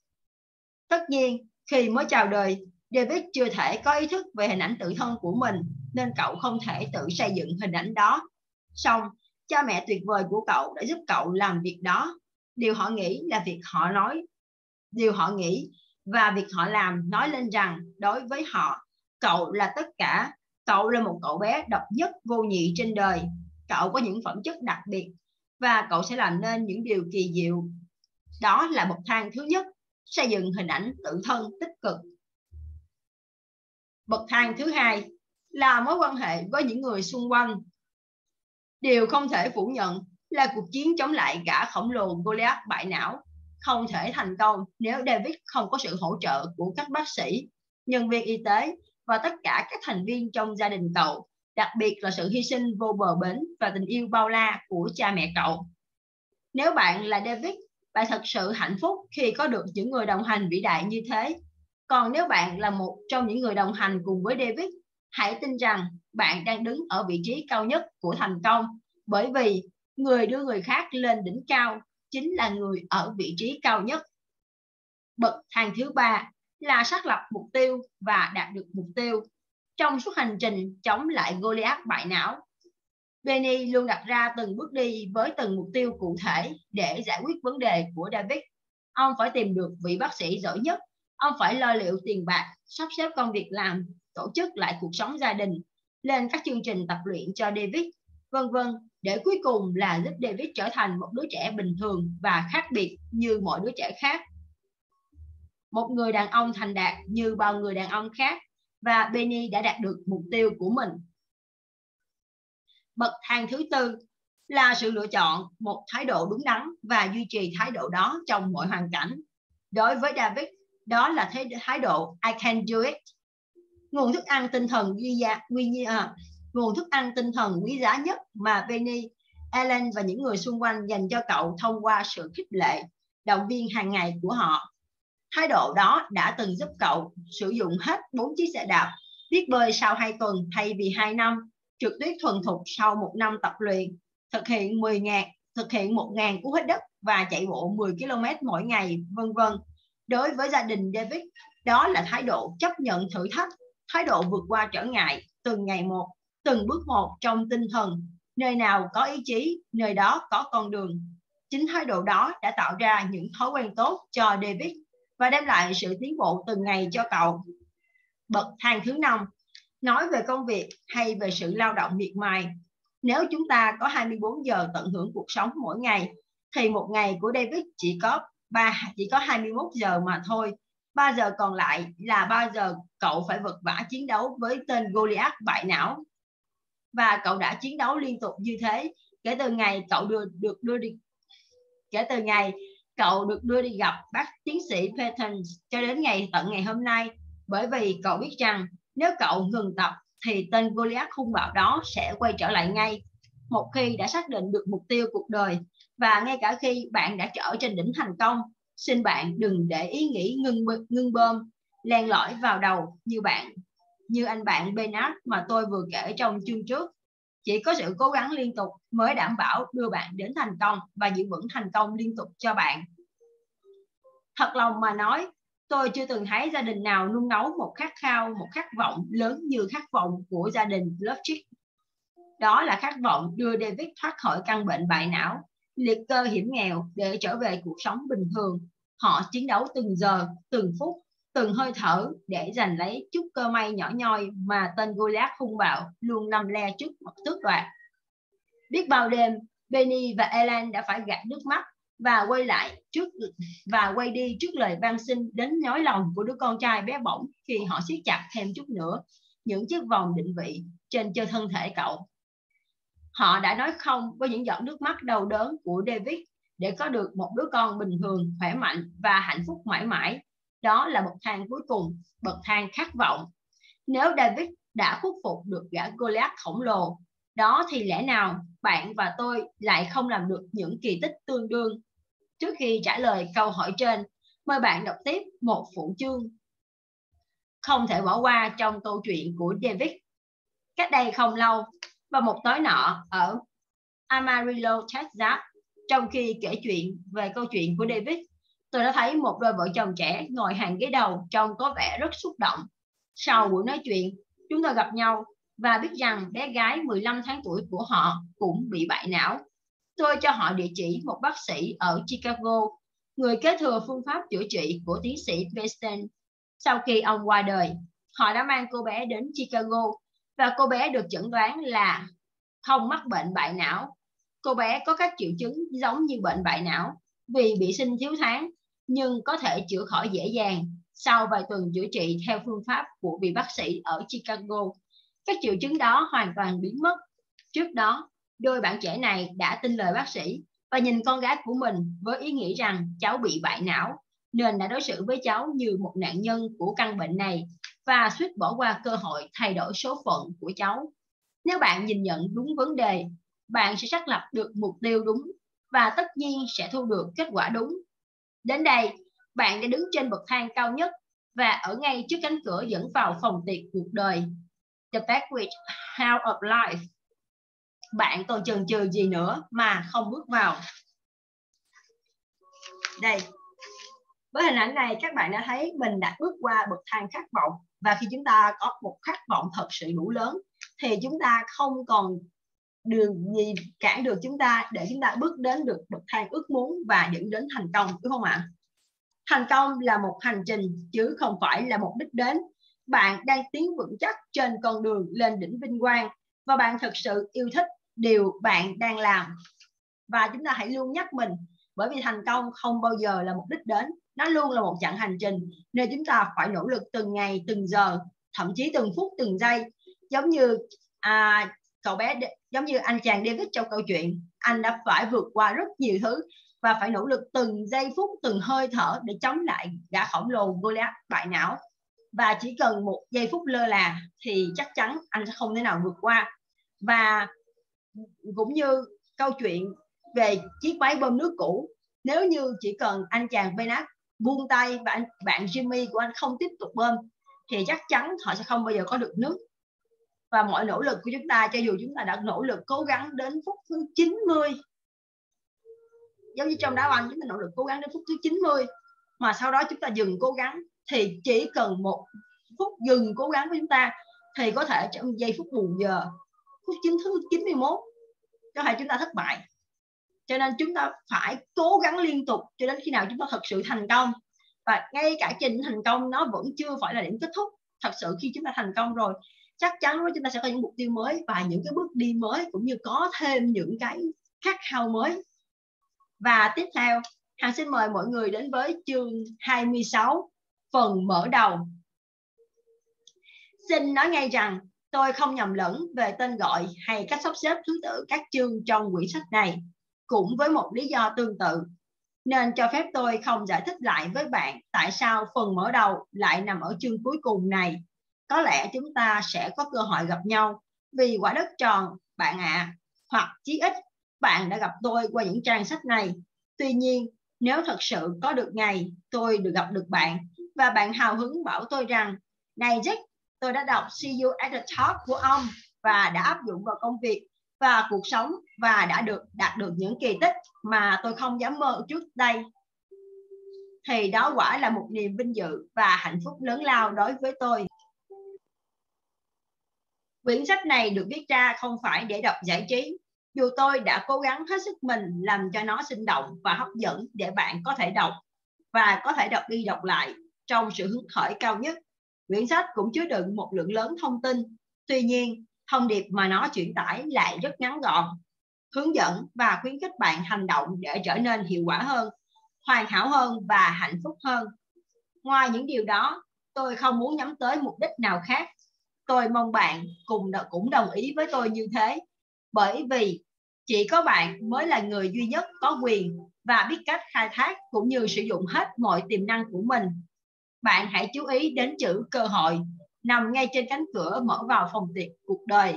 Tất nhiên, khi mới chào đời, David chưa thể có ý thức về hình ảnh tự thân của mình nên cậu không thể tự xây dựng hình ảnh đó. Song, cha mẹ tuyệt vời của cậu đã giúp cậu làm việc đó. Điều họ nghĩ là việc họ nói, điều họ nghĩ và việc họ làm nói lên rằng đối với họ, cậu là tất cả. Cậu là một cậu bé độc nhất vô nhị trên đời. Cậu có những phẩm chất đặc biệt và cậu sẽ làm nên những điều kỳ diệu. Đó là bậc thang thứ nhất, xây dựng hình ảnh tự thân tích cực. Bậc thang thứ hai là mối quan hệ với những người xung quanh. Điều không thể phủ nhận là cuộc chiến chống lại gã khổng lồ Goliath bại não không thể thành công nếu David không có sự hỗ trợ của các bác sĩ, nhân viên y tế và tất cả các thành viên trong gia đình cậu đặc biệt là sự hy sinh vô bờ bến và tình yêu bao la của cha mẹ cậu. Nếu bạn là David, bạn thật sự hạnh phúc khi có được những người đồng hành vĩ đại như thế. Còn nếu bạn là một trong những người đồng hành cùng với David, hãy tin rằng bạn đang đứng ở vị trí cao nhất của thành công bởi vì người đưa người khác lên đỉnh cao chính là người ở vị trí cao nhất. Bậc thang thứ ba là xác lập mục tiêu và đạt được mục tiêu. Trong suốt hành trình chống lại Goliath bại não, Benny luôn đặt ra từng bước đi với từng mục tiêu cụ thể để giải quyết vấn đề của David. Ông phải tìm được vị bác sĩ giỏi nhất, ông phải lo liệu tiền bạc, sắp xếp công việc làm, tổ chức lại cuộc sống gia đình, lên các chương trình tập luyện cho David, vân vân, để cuối cùng là giúp David trở thành một đứa trẻ bình thường và khác biệt như mọi đứa trẻ khác. Một người đàn ông thành đạt như bao người đàn ông khác và Benny đã đạt được mục tiêu của mình Bậc thang thứ tư là sự lựa chọn một thái độ đúng đắn và duy trì thái độ đó trong mọi hoàn cảnh. Đối với David, đó là thế thái độ I can do it. Nguồn thức ăn tinh thần duy giá, duy, à, nguồn thức ăn tinh thần quý giá nhất mà Benny, Ellen và những người xung quanh dành cho cậu thông qua sự khích lệ, động viên hàng ngày của họ. Thái độ đó đã từng giúp cậu sử dụng hết bốn chiếc xe đạp, biết bơi sau hai tuần thay vì hai năm trượt tuyết thuần thục sau một năm tập luyện, thực hiện 10 ngàn, thực hiện 1 ngàn cú hít đất và chạy bộ 10 km mỗi ngày, vân vân. Đối với gia đình David, đó là thái độ chấp nhận thử thách, thái độ vượt qua trở ngại từng ngày một, từng bước một trong tinh thần. Nơi nào có ý chí, nơi đó có con đường. Chính thái độ đó đã tạo ra những thói quen tốt cho David và đem lại sự tiến bộ từng ngày cho cậu. Bậc thang thứ năm nói về công việc hay về sự lao động miệt mài. Nếu chúng ta có 24 giờ tận hưởng cuộc sống mỗi ngày, thì một ngày của David chỉ có 3, chỉ có 21 giờ mà thôi. 3 giờ còn lại là 3 giờ cậu phải vật vã chiến đấu với tên Goliath bại não. Và cậu đã chiến đấu liên tục như thế kể từ ngày cậu đưa, được đưa đi kể từ ngày cậu được đưa đi gặp bác tiến sĩ Patton cho đến ngày tận ngày hôm nay. Bởi vì cậu biết rằng, nếu cậu ngừng tập thì tên Goliath hung bạo đó sẽ quay trở lại ngay. Một khi đã xác định được mục tiêu cuộc đời, và ngay cả khi bạn đã trở trên đỉnh thành công, xin bạn đừng để ý nghĩ ngưng ngưng bơm, len lỏi vào đầu như bạn, như anh bạn Bernard mà tôi vừa kể trong chương trước chỉ có sự cố gắng liên tục mới đảm bảo đưa bạn đến thành công và giữ vững thành công liên tục cho bạn. Thật lòng mà nói, tôi chưa từng thấy gia đình nào nung nấu một khát khao, một khát vọng lớn như khát vọng của gia đình Lovechick đó là khát vọng đưa David thoát khỏi căn bệnh bại não, liệt cơ hiểm nghèo để trở về cuộc sống bình thường. Họ chiến đấu từng giờ, từng phút từng hơi thở để giành lấy chút cơ may nhỏ nhoi mà tên Goliath hung bạo luôn nằm le trước mặt tước đoạt biết bao đêm Benny và Ellen đã phải gạt nước mắt và quay lại trước và quay đi trước lời van xin đến nhói lòng của đứa con trai bé bỏng khi họ siết chặt thêm chút nữa những chiếc vòng định vị trên cho thân thể cậu. Họ đã nói không với những giọt nước mắt đau đớn của David để có được một đứa con bình thường, khỏe mạnh và hạnh phúc mãi mãi. Đó là bậc thang cuối cùng, bậc thang khát vọng. Nếu David đã khuất phục được gã Goliath khổng lồ, đó thì lẽ nào bạn và tôi lại không làm được những kỳ tích tương đương Trước khi trả lời câu hỏi trên, mời bạn đọc tiếp một phụ chương. Không thể bỏ qua trong câu chuyện của David. Cách đây không lâu, vào một tối nọ ở Amarillo, Texas, trong khi kể chuyện về câu chuyện của David, tôi đã thấy một đôi vợ chồng trẻ ngồi hàng ghế đầu trông có vẻ rất xúc động. Sau buổi nói chuyện, chúng tôi gặp nhau và biết rằng bé gái 15 tháng tuổi của họ cũng bị bại não tôi cho họ địa chỉ một bác sĩ ở Chicago, người kế thừa phương pháp chữa trị của tiến sĩ Weston. Sau khi ông qua đời, họ đã mang cô bé đến Chicago và cô bé được chẩn đoán là không mắc bệnh bại não. Cô bé có các triệu chứng giống như bệnh bại não vì bị sinh thiếu tháng nhưng có thể chữa khỏi dễ dàng sau vài tuần chữa trị theo phương pháp của vị bác sĩ ở Chicago. Các triệu chứng đó hoàn toàn biến mất. Trước đó, Đôi bạn trẻ này đã tin lời bác sĩ và nhìn con gái của mình với ý nghĩ rằng cháu bị bại não nên đã đối xử với cháu như một nạn nhân của căn bệnh này và suýt bỏ qua cơ hội thay đổi số phận của cháu. Nếu bạn nhìn nhận đúng vấn đề, bạn sẽ xác lập được mục tiêu đúng và tất nhiên sẽ thu được kết quả đúng. Đến đây, bạn đã đứng trên bậc thang cao nhất và ở ngay trước cánh cửa dẫn vào phòng tiệc cuộc đời. The Banquet House of Life. Bạn còn chần chừ gì nữa mà không bước vào? Đây. Với hình ảnh này các bạn đã thấy mình đã bước qua bậc thang khát vọng. Và khi chúng ta có một khát vọng thật sự đủ lớn thì chúng ta không còn đường gì cản được chúng ta để chúng ta bước đến được bậc thang ước muốn và dẫn đến thành công đúng không ạ? Thành công là một hành trình chứ không phải là một đích đến. Bạn đang tiến vững chắc trên con đường lên đỉnh vinh quang và bạn thật sự yêu thích điều bạn đang làm. Và chúng ta hãy luôn nhắc mình bởi vì thành công không bao giờ là một đích đến nó luôn là một chặng hành trình nên chúng ta phải nỗ lực từng ngày từng giờ thậm chí từng phút từng giây. Giống như à, cậu bé giống như anh chàng David trong câu chuyện anh đã phải vượt qua rất nhiều thứ và phải nỗ lực từng giây phút từng hơi thở để chống lại gã khổng lồ Goliath bại não. Và chỉ cần một giây phút lơ là thì chắc chắn anh sẽ không thể nào vượt qua. Và cũng như câu chuyện về chiếc máy bơm nước cũ nếu như chỉ cần anh chàng Benat buông tay và anh, bạn Jimmy của anh không tiếp tục bơm thì chắc chắn họ sẽ không bao giờ có được nước và mọi nỗ lực của chúng ta, cho dù chúng ta đã nỗ lực cố gắng đến phút thứ 90 giống như trong đá banh, chúng ta nỗ lực cố gắng đến phút thứ 90 mà sau đó chúng ta dừng cố gắng, thì chỉ cần một phút dừng cố gắng của chúng ta, thì có thể trong giây phút bù giờ, phút chín, thứ 91 có thể chúng ta thất bại. Cho nên chúng ta phải cố gắng liên tục cho đến khi nào chúng ta thật sự thành công. Và ngay cả trình thành công, nó vẫn chưa phải là điểm kết thúc. Thật sự khi chúng ta thành công rồi chắc chắn đó chúng ta sẽ có những mục tiêu mới và những cái bước đi mới cũng như có thêm những cái khát khao mới. Và tiếp theo, Hằng xin mời mọi người đến với chương 26 phần mở đầu. Xin nói ngay rằng, tôi không nhầm lẫn về tên gọi hay cách sắp xếp thứ tự các chương trong quyển sách này, cũng với một lý do tương tự. Nên cho phép tôi không giải thích lại với bạn tại sao phần mở đầu lại nằm ở chương cuối cùng này có lẽ chúng ta sẽ có cơ hội gặp nhau vì quả đất tròn bạn ạ. À, hoặc chí ít bạn đã gặp tôi qua những trang sách này. Tuy nhiên nếu thật sự có được ngày tôi được gặp được bạn và bạn hào hứng bảo tôi rằng này Jack tôi đã đọc See You at the Top của ông và đã áp dụng vào công việc và cuộc sống và đã được đạt được những kỳ tích mà tôi không dám mơ trước đây. Thì đó quả là một niềm vinh dự và hạnh phúc lớn lao đối với tôi quyển sách này được viết ra không phải để đọc giải trí. Dù tôi đã cố gắng hết sức mình làm cho nó sinh động và hấp dẫn để bạn có thể đọc và có thể đọc đi đọc lại trong sự hứng khởi cao nhất. Quyển sách cũng chứa đựng một lượng lớn thông tin. Tuy nhiên, thông điệp mà nó truyền tải lại rất ngắn gọn, hướng dẫn và khuyến khích bạn hành động để trở nên hiệu quả hơn, hoàn hảo hơn và hạnh phúc hơn. Ngoài những điều đó, tôi không muốn nhắm tới mục đích nào khác tôi mong bạn cùng cũng đồng ý với tôi như thế. Bởi vì chỉ có bạn mới là người duy nhất có quyền và biết cách khai thác cũng như sử dụng hết mọi tiềm năng của mình. Bạn hãy chú ý đến chữ cơ hội nằm ngay trên cánh cửa mở vào phòng tiệc cuộc đời.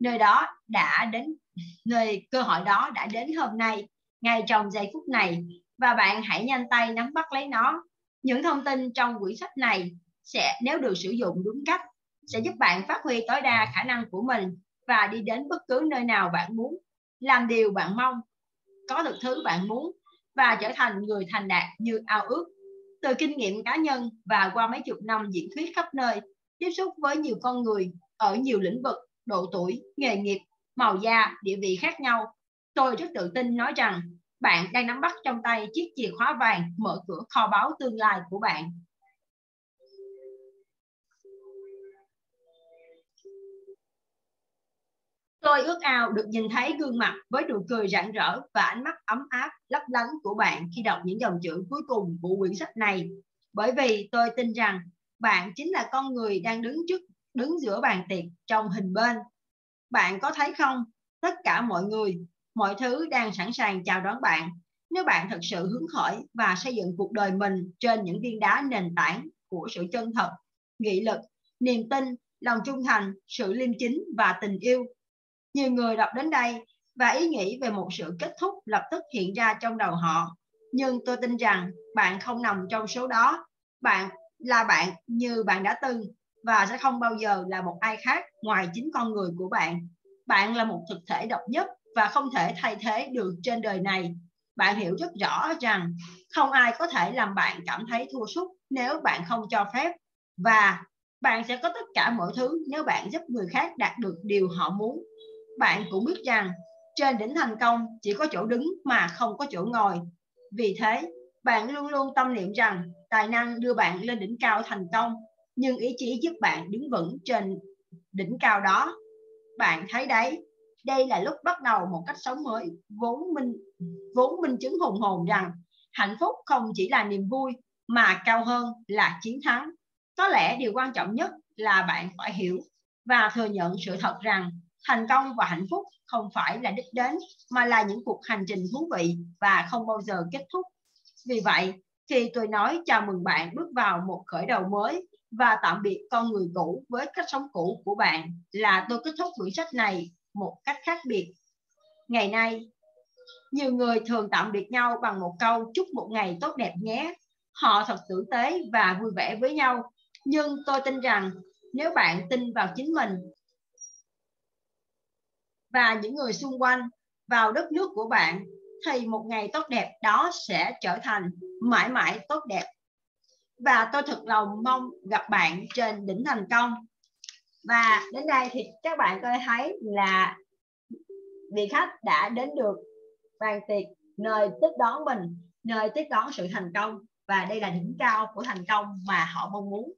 Nơi đó đã đến, nơi cơ hội đó đã đến hôm nay, ngay trong giây phút này. Và bạn hãy nhanh tay nắm bắt lấy nó. Những thông tin trong quyển sách này sẽ, nếu được sử dụng đúng cách sẽ giúp bạn phát huy tối đa khả năng của mình và đi đến bất cứ nơi nào bạn muốn, làm điều bạn mong, có được thứ bạn muốn và trở thành người thành đạt như ao ước. Từ kinh nghiệm cá nhân và qua mấy chục năm diễn thuyết khắp nơi, tiếp xúc với nhiều con người ở nhiều lĩnh vực, độ tuổi, nghề nghiệp, màu da, địa vị khác nhau, tôi rất tự tin nói rằng bạn đang nắm bắt trong tay chiếc chìa khóa vàng mở cửa kho báu tương lai của bạn. Tôi ước ao được nhìn thấy gương mặt với nụ cười rạng rỡ và ánh mắt ấm áp lấp lánh của bạn khi đọc những dòng chữ cuối cùng của quyển sách này. Bởi vì tôi tin rằng bạn chính là con người đang đứng trước đứng giữa bàn tiệc trong hình bên. Bạn có thấy không? Tất cả mọi người, mọi thứ đang sẵn sàng chào đón bạn. Nếu bạn thật sự hứng khởi và xây dựng cuộc đời mình trên những viên đá nền tảng của sự chân thật, nghị lực, niềm tin, lòng trung thành, sự liêm chính và tình yêu nhiều người đọc đến đây và ý nghĩ về một sự kết thúc lập tức hiện ra trong đầu họ. Nhưng tôi tin rằng bạn không nằm trong số đó. Bạn là bạn như bạn đã từng và sẽ không bao giờ là một ai khác ngoài chính con người của bạn. Bạn là một thực thể độc nhất và không thể thay thế được trên đời này. bạn hiểu rất rõ rằng không ai có thể làm bạn cảm thấy thua sút nếu bạn không cho phép và bạn sẽ có tất cả mọi thứ nếu bạn giúp người khác đạt được điều họ muốn bạn cũng biết rằng, trên đỉnh thành công chỉ có chỗ đứng mà không có chỗ ngồi. Vì thế, bạn luôn luôn tâm niệm rằng tài năng đưa bạn lên đỉnh cao thành công, nhưng ý chí giúp bạn đứng vững trên đỉnh cao đó. Bạn thấy đấy, đây là lúc bắt đầu một cách sống mới, vốn minh vốn minh chứng hùng hồn rằng hạnh phúc không chỉ là niềm vui mà cao hơn là chiến thắng. Có lẽ điều quan trọng nhất là bạn phải hiểu và thừa nhận sự thật rằng thành công và hạnh phúc không phải là đích đến mà là những cuộc hành trình thú vị và không bao giờ kết thúc vì vậy khi tôi nói chào mừng bạn bước vào một khởi đầu mới và tạm biệt con người cũ với cách sống cũ của bạn là tôi kết thúc quyển sách này một cách khác biệt. Ngày nay, nhiều người thường tạm biệt nhau bằng một câu chúc một ngày tốt đẹp nhé. Họ thật tử tế và vui vẻ với nhau. Nhưng tôi tin rằng nếu bạn tin vào chính mình và những người xung quanh vào đất nước của bạn, thì một ngày tốt đẹp đó sẽ trở thành mãi mãi tốt đẹp. Và tôi thật lòng mong gặp bạn trên đỉnh thành công. Và đến đây thì các bạn có thấy là vị khách đã đến được bàn tiệc nơi tiếp đón mình, nơi tiếp đón sự thành công. Và đây là đỉnh cao của thành công mà họ mong muốn.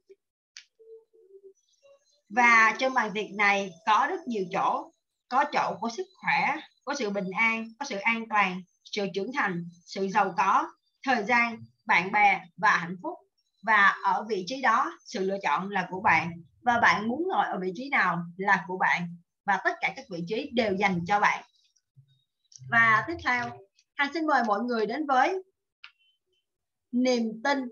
Và trong bàn tiệc này có rất nhiều chỗ có chỗ của sức khỏe, có sự bình an, có sự an toàn, sự trưởng thành, sự giàu có, thời gian, bạn bè và hạnh phúc. Và ở vị trí đó, sự lựa chọn là của bạn. Và bạn muốn ngồi ở vị trí nào là của bạn. Và tất cả các vị trí đều dành cho bạn. Và tiếp theo, Hằng xin mời mọi người đến với niềm tin.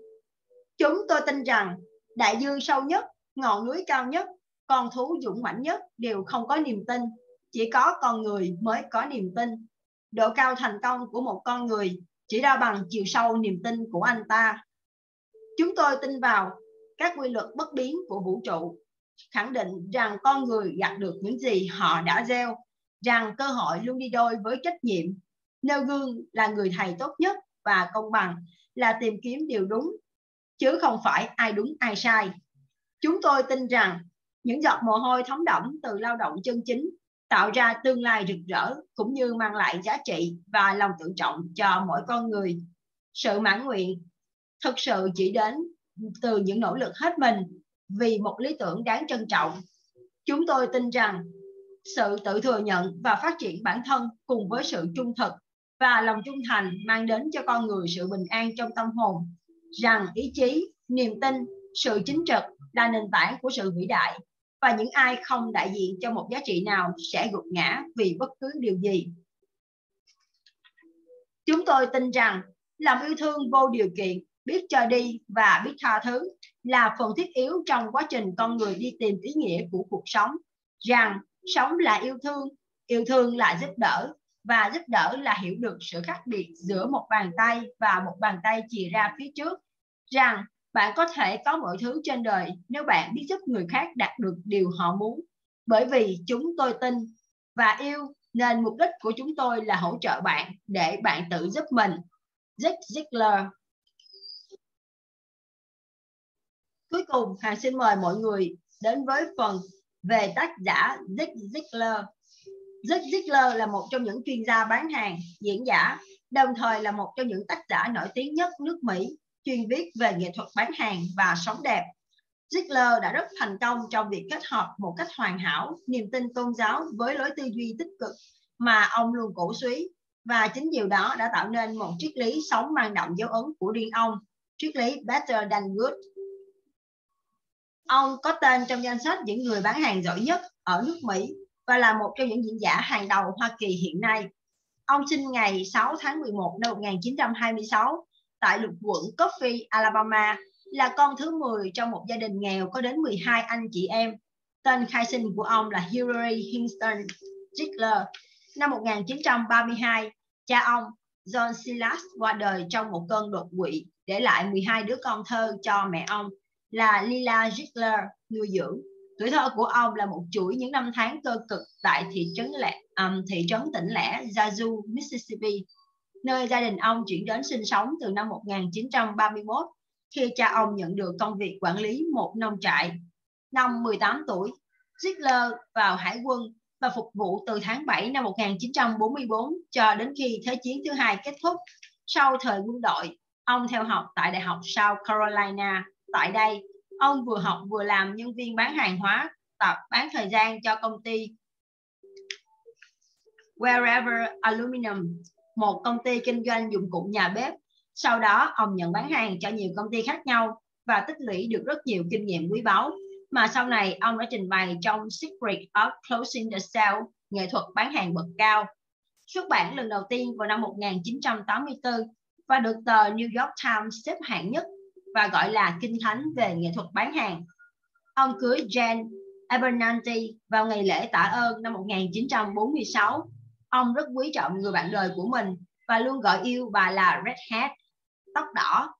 Chúng tôi tin rằng đại dương sâu nhất, ngọn núi cao nhất, con thú dũng mãnh nhất đều không có niềm tin chỉ có con người mới có niềm tin độ cao thành công của một con người chỉ đo bằng chiều sâu niềm tin của anh ta chúng tôi tin vào các quy luật bất biến của vũ trụ khẳng định rằng con người gặt được những gì họ đã gieo, rằng cơ hội luôn đi đôi với trách nhiệm. Nêu gương là người thầy tốt nhất và công bằng là tìm kiếm điều đúng, chứ không phải ai đúng ai sai. Chúng tôi tin rằng những giọt mồ hôi thấm đẫm từ lao động chân chính tạo ra tương lai rực rỡ cũng như mang lại giá trị và lòng tự trọng cho mỗi con người. Sự mãn nguyện thực sự chỉ đến từ những nỗ lực hết mình vì một lý tưởng đáng trân trọng. Chúng tôi tin rằng sự tự thừa nhận và phát triển bản thân cùng với sự trung thực và lòng trung thành mang đến cho con người sự bình an trong tâm hồn, rằng ý chí, niềm tin, sự chính trực là nền tảng của sự vĩ đại và những ai không đại diện cho một giá trị nào sẽ gục ngã vì bất cứ điều gì. Chúng tôi tin rằng lòng yêu thương vô điều kiện, biết cho đi và biết tha thứ là phần thiết yếu trong quá trình con người đi tìm ý nghĩa của cuộc sống rằng sống là yêu thương yêu thương là giúp đỡ và giúp đỡ là hiểu được sự khác biệt giữa một bàn tay và một bàn tay chìa ra phía trước rằng bạn có thể có mọi thứ trên đời nếu bạn biết giúp người khác đạt được điều họ muốn. Bởi vì chúng tôi tin và yêu nên mục đích của chúng tôi là hỗ trợ bạn để bạn tự giúp mình. Zig Ziglar. Cuối cùng, Hàng xin mời mọi người đến với phần về tác giả Zig Ziglar. Zig Ziglar là một trong những chuyên gia bán hàng, diễn giả, đồng thời là một trong những tác giả nổi tiếng nhất nước Mỹ, chuyên viết về nghệ thuật bán hàng và sống đẹp. Ziegler đã rất thành công trong việc kết hợp một cách hoàn hảo niềm tin tôn giáo với lối tư duy tích cực mà ông luôn cổ suý và chính điều đó đã tạo nên một triết lý sống mang đậm dấu ấn của riêng ông, triết lý Better Than Good Ông có tên trong danh sách những người bán hàng giỏi nhất ở nước Mỹ và là một trong những diễn giả hàng đầu Hoa Kỳ hiện nay. Ông sinh ngày 6 tháng 11 năm 1926 tại lục quận Coffee, Alabama, là con thứ 10 trong một gia đình nghèo có đến 12 anh chị em. Tên khai sinh của ông là Hillary Hinston Ziegler. Năm 1932, cha ông John Silas qua đời trong một cơn đột quỵ, để lại 12 đứa con thơ cho mẹ ông là Lila Ziegler nuôi dưỡng. Tuổi thơ của ông là một chuỗi những năm tháng cơ cực tại thị trấn lẻ, um, thị trấn tỉnh lẻ Yazoo, Mississippi nơi gia đình ông chuyển đến sinh sống từ năm 1931 khi cha ông nhận được công việc quản lý một nông trại. Năm 18 tuổi, Ziegler vào hải quân và phục vụ từ tháng 7 năm 1944 cho đến khi Thế chiến thứ hai kết thúc. Sau thời quân đội, ông theo học tại Đại học South Carolina. Tại đây, ông vừa học vừa làm nhân viên bán hàng hóa, tập bán thời gian cho công ty Wherever Aluminum, một công ty kinh doanh dụng cụ nhà bếp. Sau đó, ông nhận bán hàng cho nhiều công ty khác nhau và tích lũy được rất nhiều kinh nghiệm quý báu mà sau này ông đã trình bày trong Secret of Closing the Sale, nghệ thuật bán hàng bậc cao. Xuất bản lần đầu tiên vào năm 1984 và được tờ New York Times xếp hạng nhất và gọi là kinh thánh về nghệ thuật bán hàng. Ông cưới Jane Abernathy vào ngày lễ tạ ơn năm 1946. Ông rất quý trọng người bạn đời của mình và luôn gọi yêu bà là Red Hat, tóc đỏ.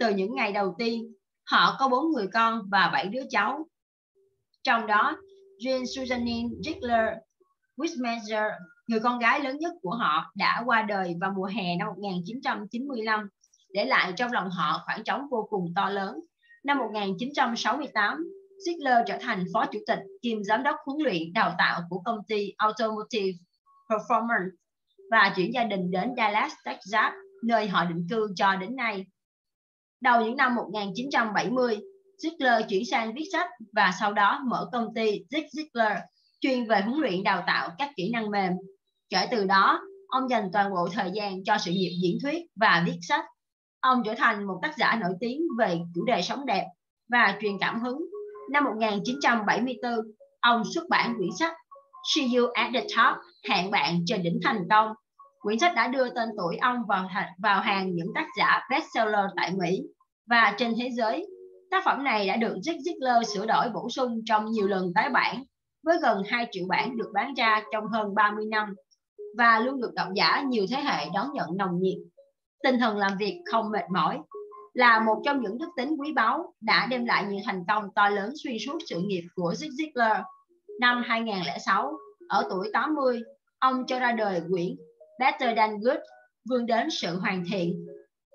Từ những ngày đầu tiên, Họ có bốn người con và bảy đứa cháu. Trong đó, Jean Suzanne Ziegler Wismacher, người con gái lớn nhất của họ, đã qua đời vào mùa hè năm 1995, để lại trong lòng họ khoảng trống vô cùng to lớn. Năm 1968, Ziegler trở thành phó chủ tịch kiêm giám đốc huấn luyện đào tạo của công ty Automotive Performance và chuyển gia đình đến Dallas, Texas, nơi họ định cư cho đến nay. Đầu những năm 1970, Ziegler chuyển sang viết sách và sau đó mở công ty Zig Ziegler chuyên về huấn luyện đào tạo các kỹ năng mềm. Kể từ đó, ông dành toàn bộ thời gian cho sự nghiệp diễn thuyết và viết sách. Ông trở thành một tác giả nổi tiếng về chủ đề sống đẹp và truyền cảm hứng. Năm 1974, ông xuất bản quyển sách See You at the Top, hẹn bạn trên đỉnh thành công Quyển sách đã đưa tên tuổi ông vào vào hàng những tác giả bestseller tại Mỹ và trên thế giới. Tác phẩm này đã được Zig Ziglar sửa đổi bổ sung trong nhiều lần tái bản với gần 2 triệu bản được bán ra trong hơn 30 năm và luôn được độc giả nhiều thế hệ đón nhận nồng nhiệt. Tinh thần làm việc không mệt mỏi là một trong những đức tính quý báu đã đem lại những thành công to lớn xuyên suốt sự nghiệp của Zig Ziglar. Năm 2006, ở tuổi 80, ông cho ra đời quyển better than good vươn đến sự hoàn thiện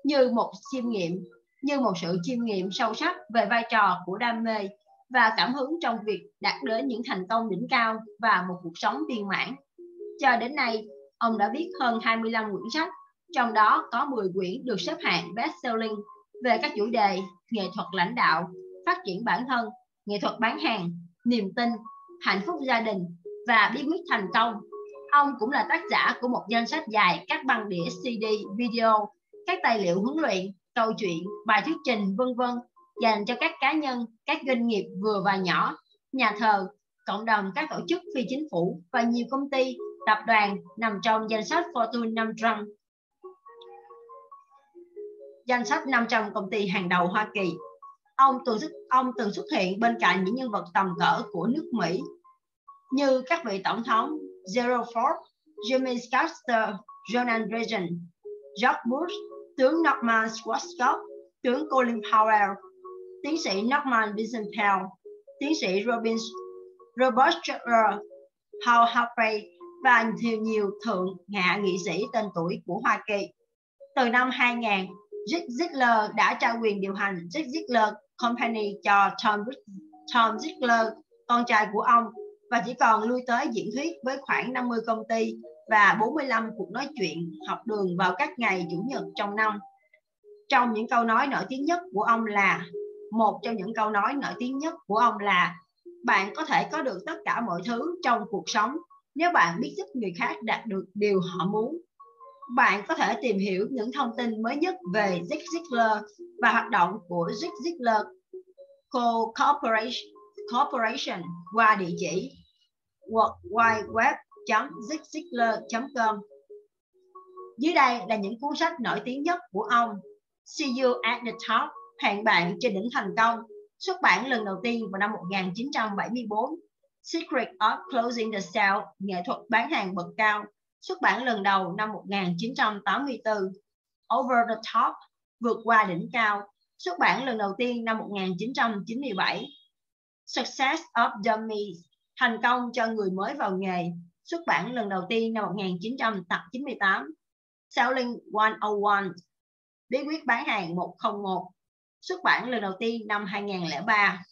như một chiêm nghiệm như một sự chiêm nghiệm sâu sắc về vai trò của đam mê và cảm hứng trong việc đạt đến những thành công đỉnh cao và một cuộc sống viên mãn. Cho đến nay, ông đã viết hơn 25 quyển sách, trong đó có 10 quyển được xếp hạng best-selling về các chủ đề nghệ thuật lãnh đạo, phát triển bản thân, nghệ thuật bán hàng, niềm tin, hạnh phúc gia đình và bí quyết thành công Ông cũng là tác giả của một danh sách dài các băng đĩa CD, video, các tài liệu huấn luyện, câu chuyện, bài thuyết trình, vân vân dành cho các cá nhân, các doanh nghiệp vừa và nhỏ, nhà thờ, cộng đồng các tổ chức phi chính phủ và nhiều công ty, tập đoàn nằm trong danh sách Fortune 500. Danh sách 500 công ty hàng đầu Hoa Kỳ. Ông từng ông từng xuất hiện bên cạnh những nhân vật tầm cỡ của nước Mỹ như các vị tổng thống Gerald Ford, Jimmy Carter, Ronald Reagan, George Bush, tướng Norman Schwarzkopf, tướng Colin Powell, tiến sĩ Norman Vincent tiến sĩ Robin, Robert Schuller, Paul Harvey và nhiều nhiều thượng hạ nghị sĩ tên tuổi của Hoa Kỳ. Từ năm 2000, Zig Ziglar đã trao quyền điều hành Zig Ziglar Company cho Tom, Tom Ziglar, con trai của ông, và chỉ còn lui tới diễn thuyết với khoảng 50 công ty và 45 cuộc nói chuyện học đường vào các ngày chủ nhật trong năm. Trong những câu nói nổi tiếng nhất của ông là một trong những câu nói nổi tiếng nhất của ông là bạn có thể có được tất cả mọi thứ trong cuộc sống nếu bạn biết giúp người khác đạt được điều họ muốn. Bạn có thể tìm hiểu những thông tin mới nhất về Zig Ziglar và hoạt động của Zig Ziglar Corporation, Corporation qua địa chỉ www.zigziglar.com. Dưới đây là những cuốn sách nổi tiếng nhất của ông See You at the Top, hẹn bạn trên đỉnh thành công, xuất bản lần đầu tiên vào năm 1974. Secret of Closing the Sale, nghệ thuật bán hàng bậc cao, xuất bản lần đầu năm 1984. Over the Top, vượt qua đỉnh cao, xuất bản lần đầu tiên năm 1997. Success of Dummies, Thành công cho người mới vào nghề, xuất bản lần đầu tiên năm 1998. Selling 101 Bí quyết bán hàng 101 xuất bản lần đầu tiên năm 2003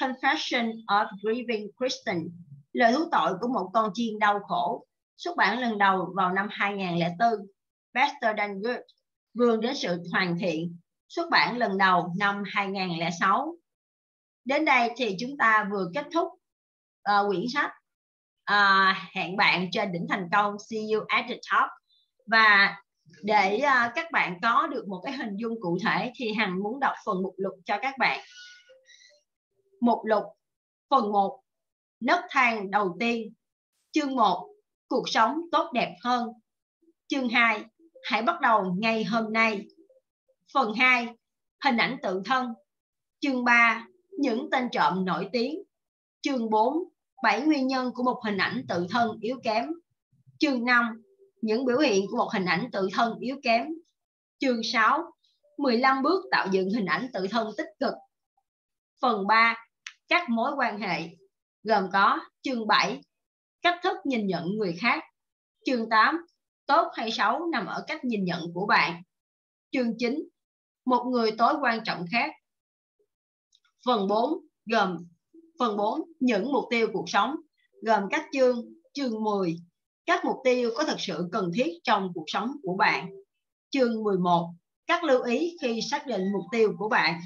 Confession of Grieving Christian Lời thú tội của một con chiên đau khổ xuất bản lần đầu vào năm 2004 Better Than Good Vươn đến sự hoàn thiện xuất bản lần đầu năm 2006 đến đây thì chúng ta vừa kết thúc uh, quyển sách uh, hẹn bạn trên đỉnh thành công see you at the top. Và để uh, các bạn có được một cái hình dung cụ thể thì hằng muốn đọc phần mục lục cho các bạn. Mục lục phần 1 nấc thang đầu tiên chương 1 cuộc sống tốt đẹp hơn. Chương 2 hãy bắt đầu ngay hôm nay. Phần 2 hình ảnh tự thân. Chương 3 những tên trộm nổi tiếng. Chương 4 7 nguyên nhân của một hình ảnh tự thân yếu kém. Chương 5 những biểu hiện của một hình ảnh tự thân yếu kém. Chương 6 15 bước tạo dựng hình ảnh tự thân tích cực. Phần 3 các mối quan hệ, gồm có chương 7 cách thức nhìn nhận người khác. Chương 8 tốt hay xấu nằm ở cách nhìn nhận của bạn. Chương 9 một người tối quan trọng khác. Phần 4 gồm, phần 4 những mục tiêu cuộc sống. Gồm các chương chương 10 các mục tiêu có thật sự cần thiết trong cuộc sống của bạn. Chương 11 các lưu ý khi xác định mục tiêu của bạn.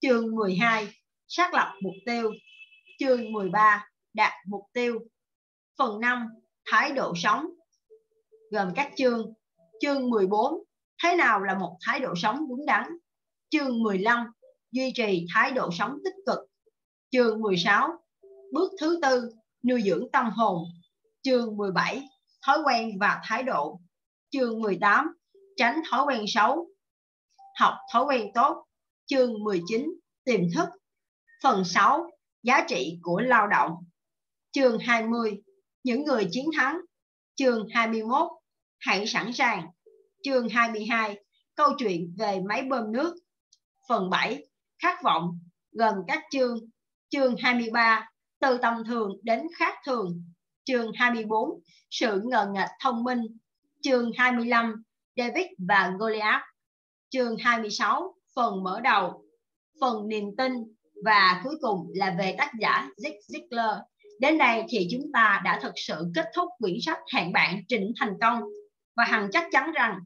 Chương 12 xác lập mục tiêu. Chương 13 đạt mục tiêu phần 5 thái độ sống. Gồm các chương. Chương 14 thế nào là một thái độ sống đúng đắn? Chương 15 duy trì thái độ sống tích cực. Chương 16 bước thứ tư, nuôi dưỡng tâm hồn. Chương 17 thói quen và thái độ. Chương 18 tránh thói quen xấu. Học thói quen tốt. Chương 19 tiềm thức. Phần 6 giá trị của lao động. Chương 20 những người chiến thắng. Chương 21 hãy sẵn sàng. Chương 22 câu chuyện về máy bơm nước. Phần 7 khát vọng. Gần các chương. Chương 23 từ tầm thường đến khác thường. Chương 24 sự ngờ nghệch thông minh. Chương 25 David và Goliath. Chương 26 phần mở đầu. Phần niềm tin. Và cuối cùng là về tác giả Zig Ziglar đến đây thì chúng ta đã thực sự kết thúc quyển sách hẹn bạn trình thành công. Và hằng chắc chắn rằng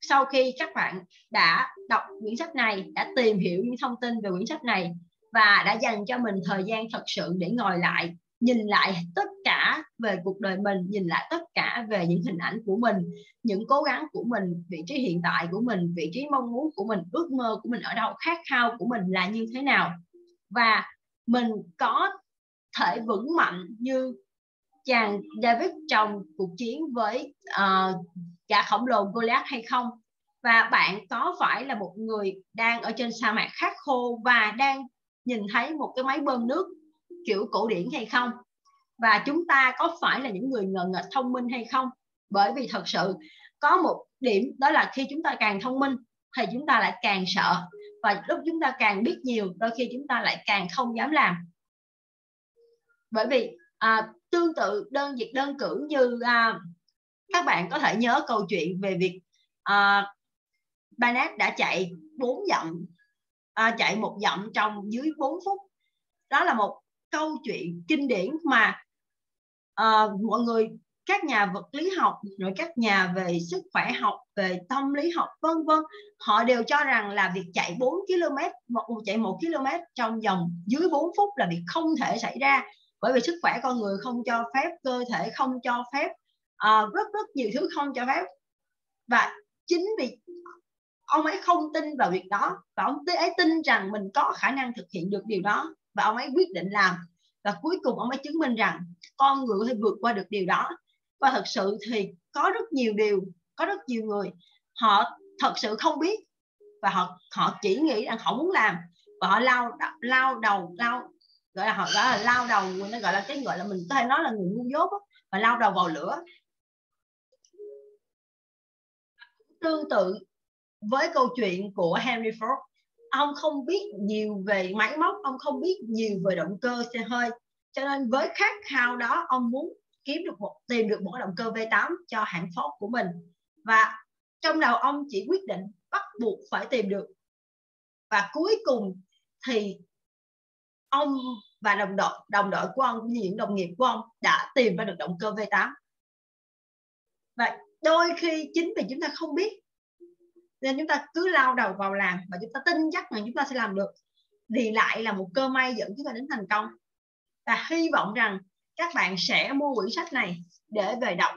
sau khi các bạn đã đọc quyển sách này, đã tìm hiểu những thông tin về quyển sách này và đã dành cho mình thời gian thật sự để ngồi lại, nhìn lại tất cả về cuộc đời mình, nhìn lại tất cả về những hình ảnh của mình, những cố gắng của mình, vị trí hiện tại của mình, vị trí mong muốn của mình, ước mơ của mình ở đâu, khát khao của mình là như thế nào. Và mình có thể vững mạnh như chàng David trong cuộc chiến với uh, gã khổng lồ Goliath hay không? Và bạn có phải là một người đang ở trên sa mạc khát khô và đang nhìn thấy một cái máy bơm nước kiểu cổ điển hay không? Và chúng ta có phải là những người ngờ ngợt thông minh hay không? Bởi vì thật sự có một điểm đó là khi chúng ta càng thông minh thì chúng ta lại càng sợ. Và lúc chúng ta càng biết nhiều đôi khi chúng ta lại càng không dám làm bởi vì à, tương tự đơn việc đơn cử như à, các bạn có thể nhớ câu chuyện về việc à, Banat đã chạy 4 dặm à, chạy một dặm trong dưới 4 phút. Đó là một câu chuyện kinh điển mà à, mọi người các nhà vật lý học rồi các nhà về sức khỏe học về tâm lý học vân vân họ đều cho rằng là việc chạy 4 km một chạy 1 km trong vòng dưới 4 phút là việc không thể xảy ra bởi vì sức khỏe con người không cho phép cơ thể không cho phép uh, rất rất nhiều thứ không cho phép. Và chính vì ông ấy không tin vào việc đó và ông ấy tin rằng mình có khả năng thực hiện được điều đó và ông ấy quyết định làm. Và cuối cùng ông ấy chứng minh rằng con người có thể vượt qua được điều đó. Và thật sự thì có rất nhiều điều có rất nhiều người họ thật sự không biết và họ họ chỉ nghĩ rằng họ muốn làm và họ lao lao đầu lao gọi là họ gọi là lao đầu nó gọi là cái gọi là mình có thể nói là người ngu dốt và lao đầu vào lửa. Tương tự với câu chuyện của Henry Ford, ông không biết nhiều về máy móc, ông không biết nhiều về động cơ xe hơi. Cho nên với khát khao đó, ông muốn kiếm được một, tìm được một động cơ V8 cho hãng Ford của mình. Và trong đầu ông chỉ quyết định bắt buộc phải tìm được. Và cuối cùng thì ông và đồng đội đồng đội của ông, những đồng nghiệp của ông đã tìm ra được động cơ V8 và đôi khi chính vì chúng ta không biết, nên chúng ta cứ lao đầu vào làm và chúng ta tin chắc rằng chúng ta sẽ làm được, thì lại là một cơ may dẫn chúng ta đến thành công. Và hy vọng rằng các bạn sẽ mua quyển sách này để về đọc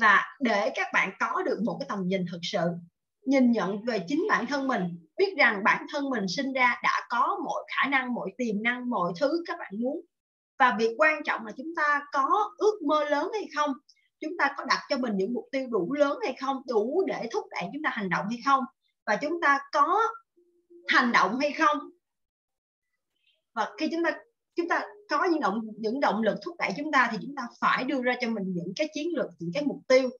và để các bạn có được một cái tầm nhìn thực sự nhìn nhận về chính bản thân mình, biết rằng bản thân mình sinh ra đã có mọi khả năng, mọi tiềm năng, mọi thứ các bạn muốn. Và việc quan trọng là chúng ta có ước mơ lớn hay không? Chúng ta có đặt cho mình những mục tiêu đủ lớn hay không? Đủ để thúc đẩy chúng ta hành động hay không? Và chúng ta có hành động hay không? Và khi chúng ta chúng ta có những động những động lực thúc đẩy chúng ta thì chúng ta phải đưa ra cho mình những cái chiến lược, những cái mục tiêu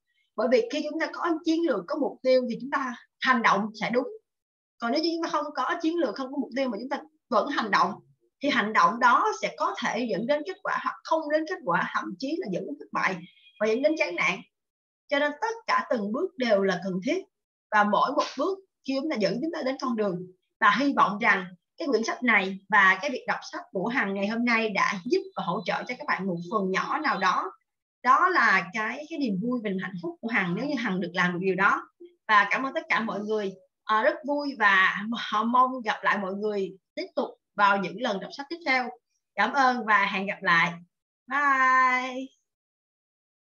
bởi vì khi chúng ta có chiến lược, có mục tiêu thì chúng ta hành động sẽ đúng. Còn nếu như chúng ta không có chiến lược, không có mục tiêu mà chúng ta vẫn hành động, thì hành động đó sẽ có thể dẫn đến kết quả hoặc không đến kết quả, thậm chí là dẫn đến thất bại và dẫn đến chán nản. Cho nên tất cả từng bước đều là cần thiết và mỗi một bước khi chúng ta dẫn chúng ta đến con đường và hy vọng rằng cái quyển sách này và cái việc đọc sách của hàng ngày hôm nay đã giúp và hỗ trợ cho các bạn một phần nhỏ nào đó đó là cái cái niềm vui và hạnh phúc của Hằng nếu như Hằng được làm được điều đó. Và cảm ơn tất cả mọi người. À, rất vui và họ mong gặp lại mọi người tiếp tục vào những lần đọc sách tiếp theo. Cảm ơn và hẹn gặp lại. Bye.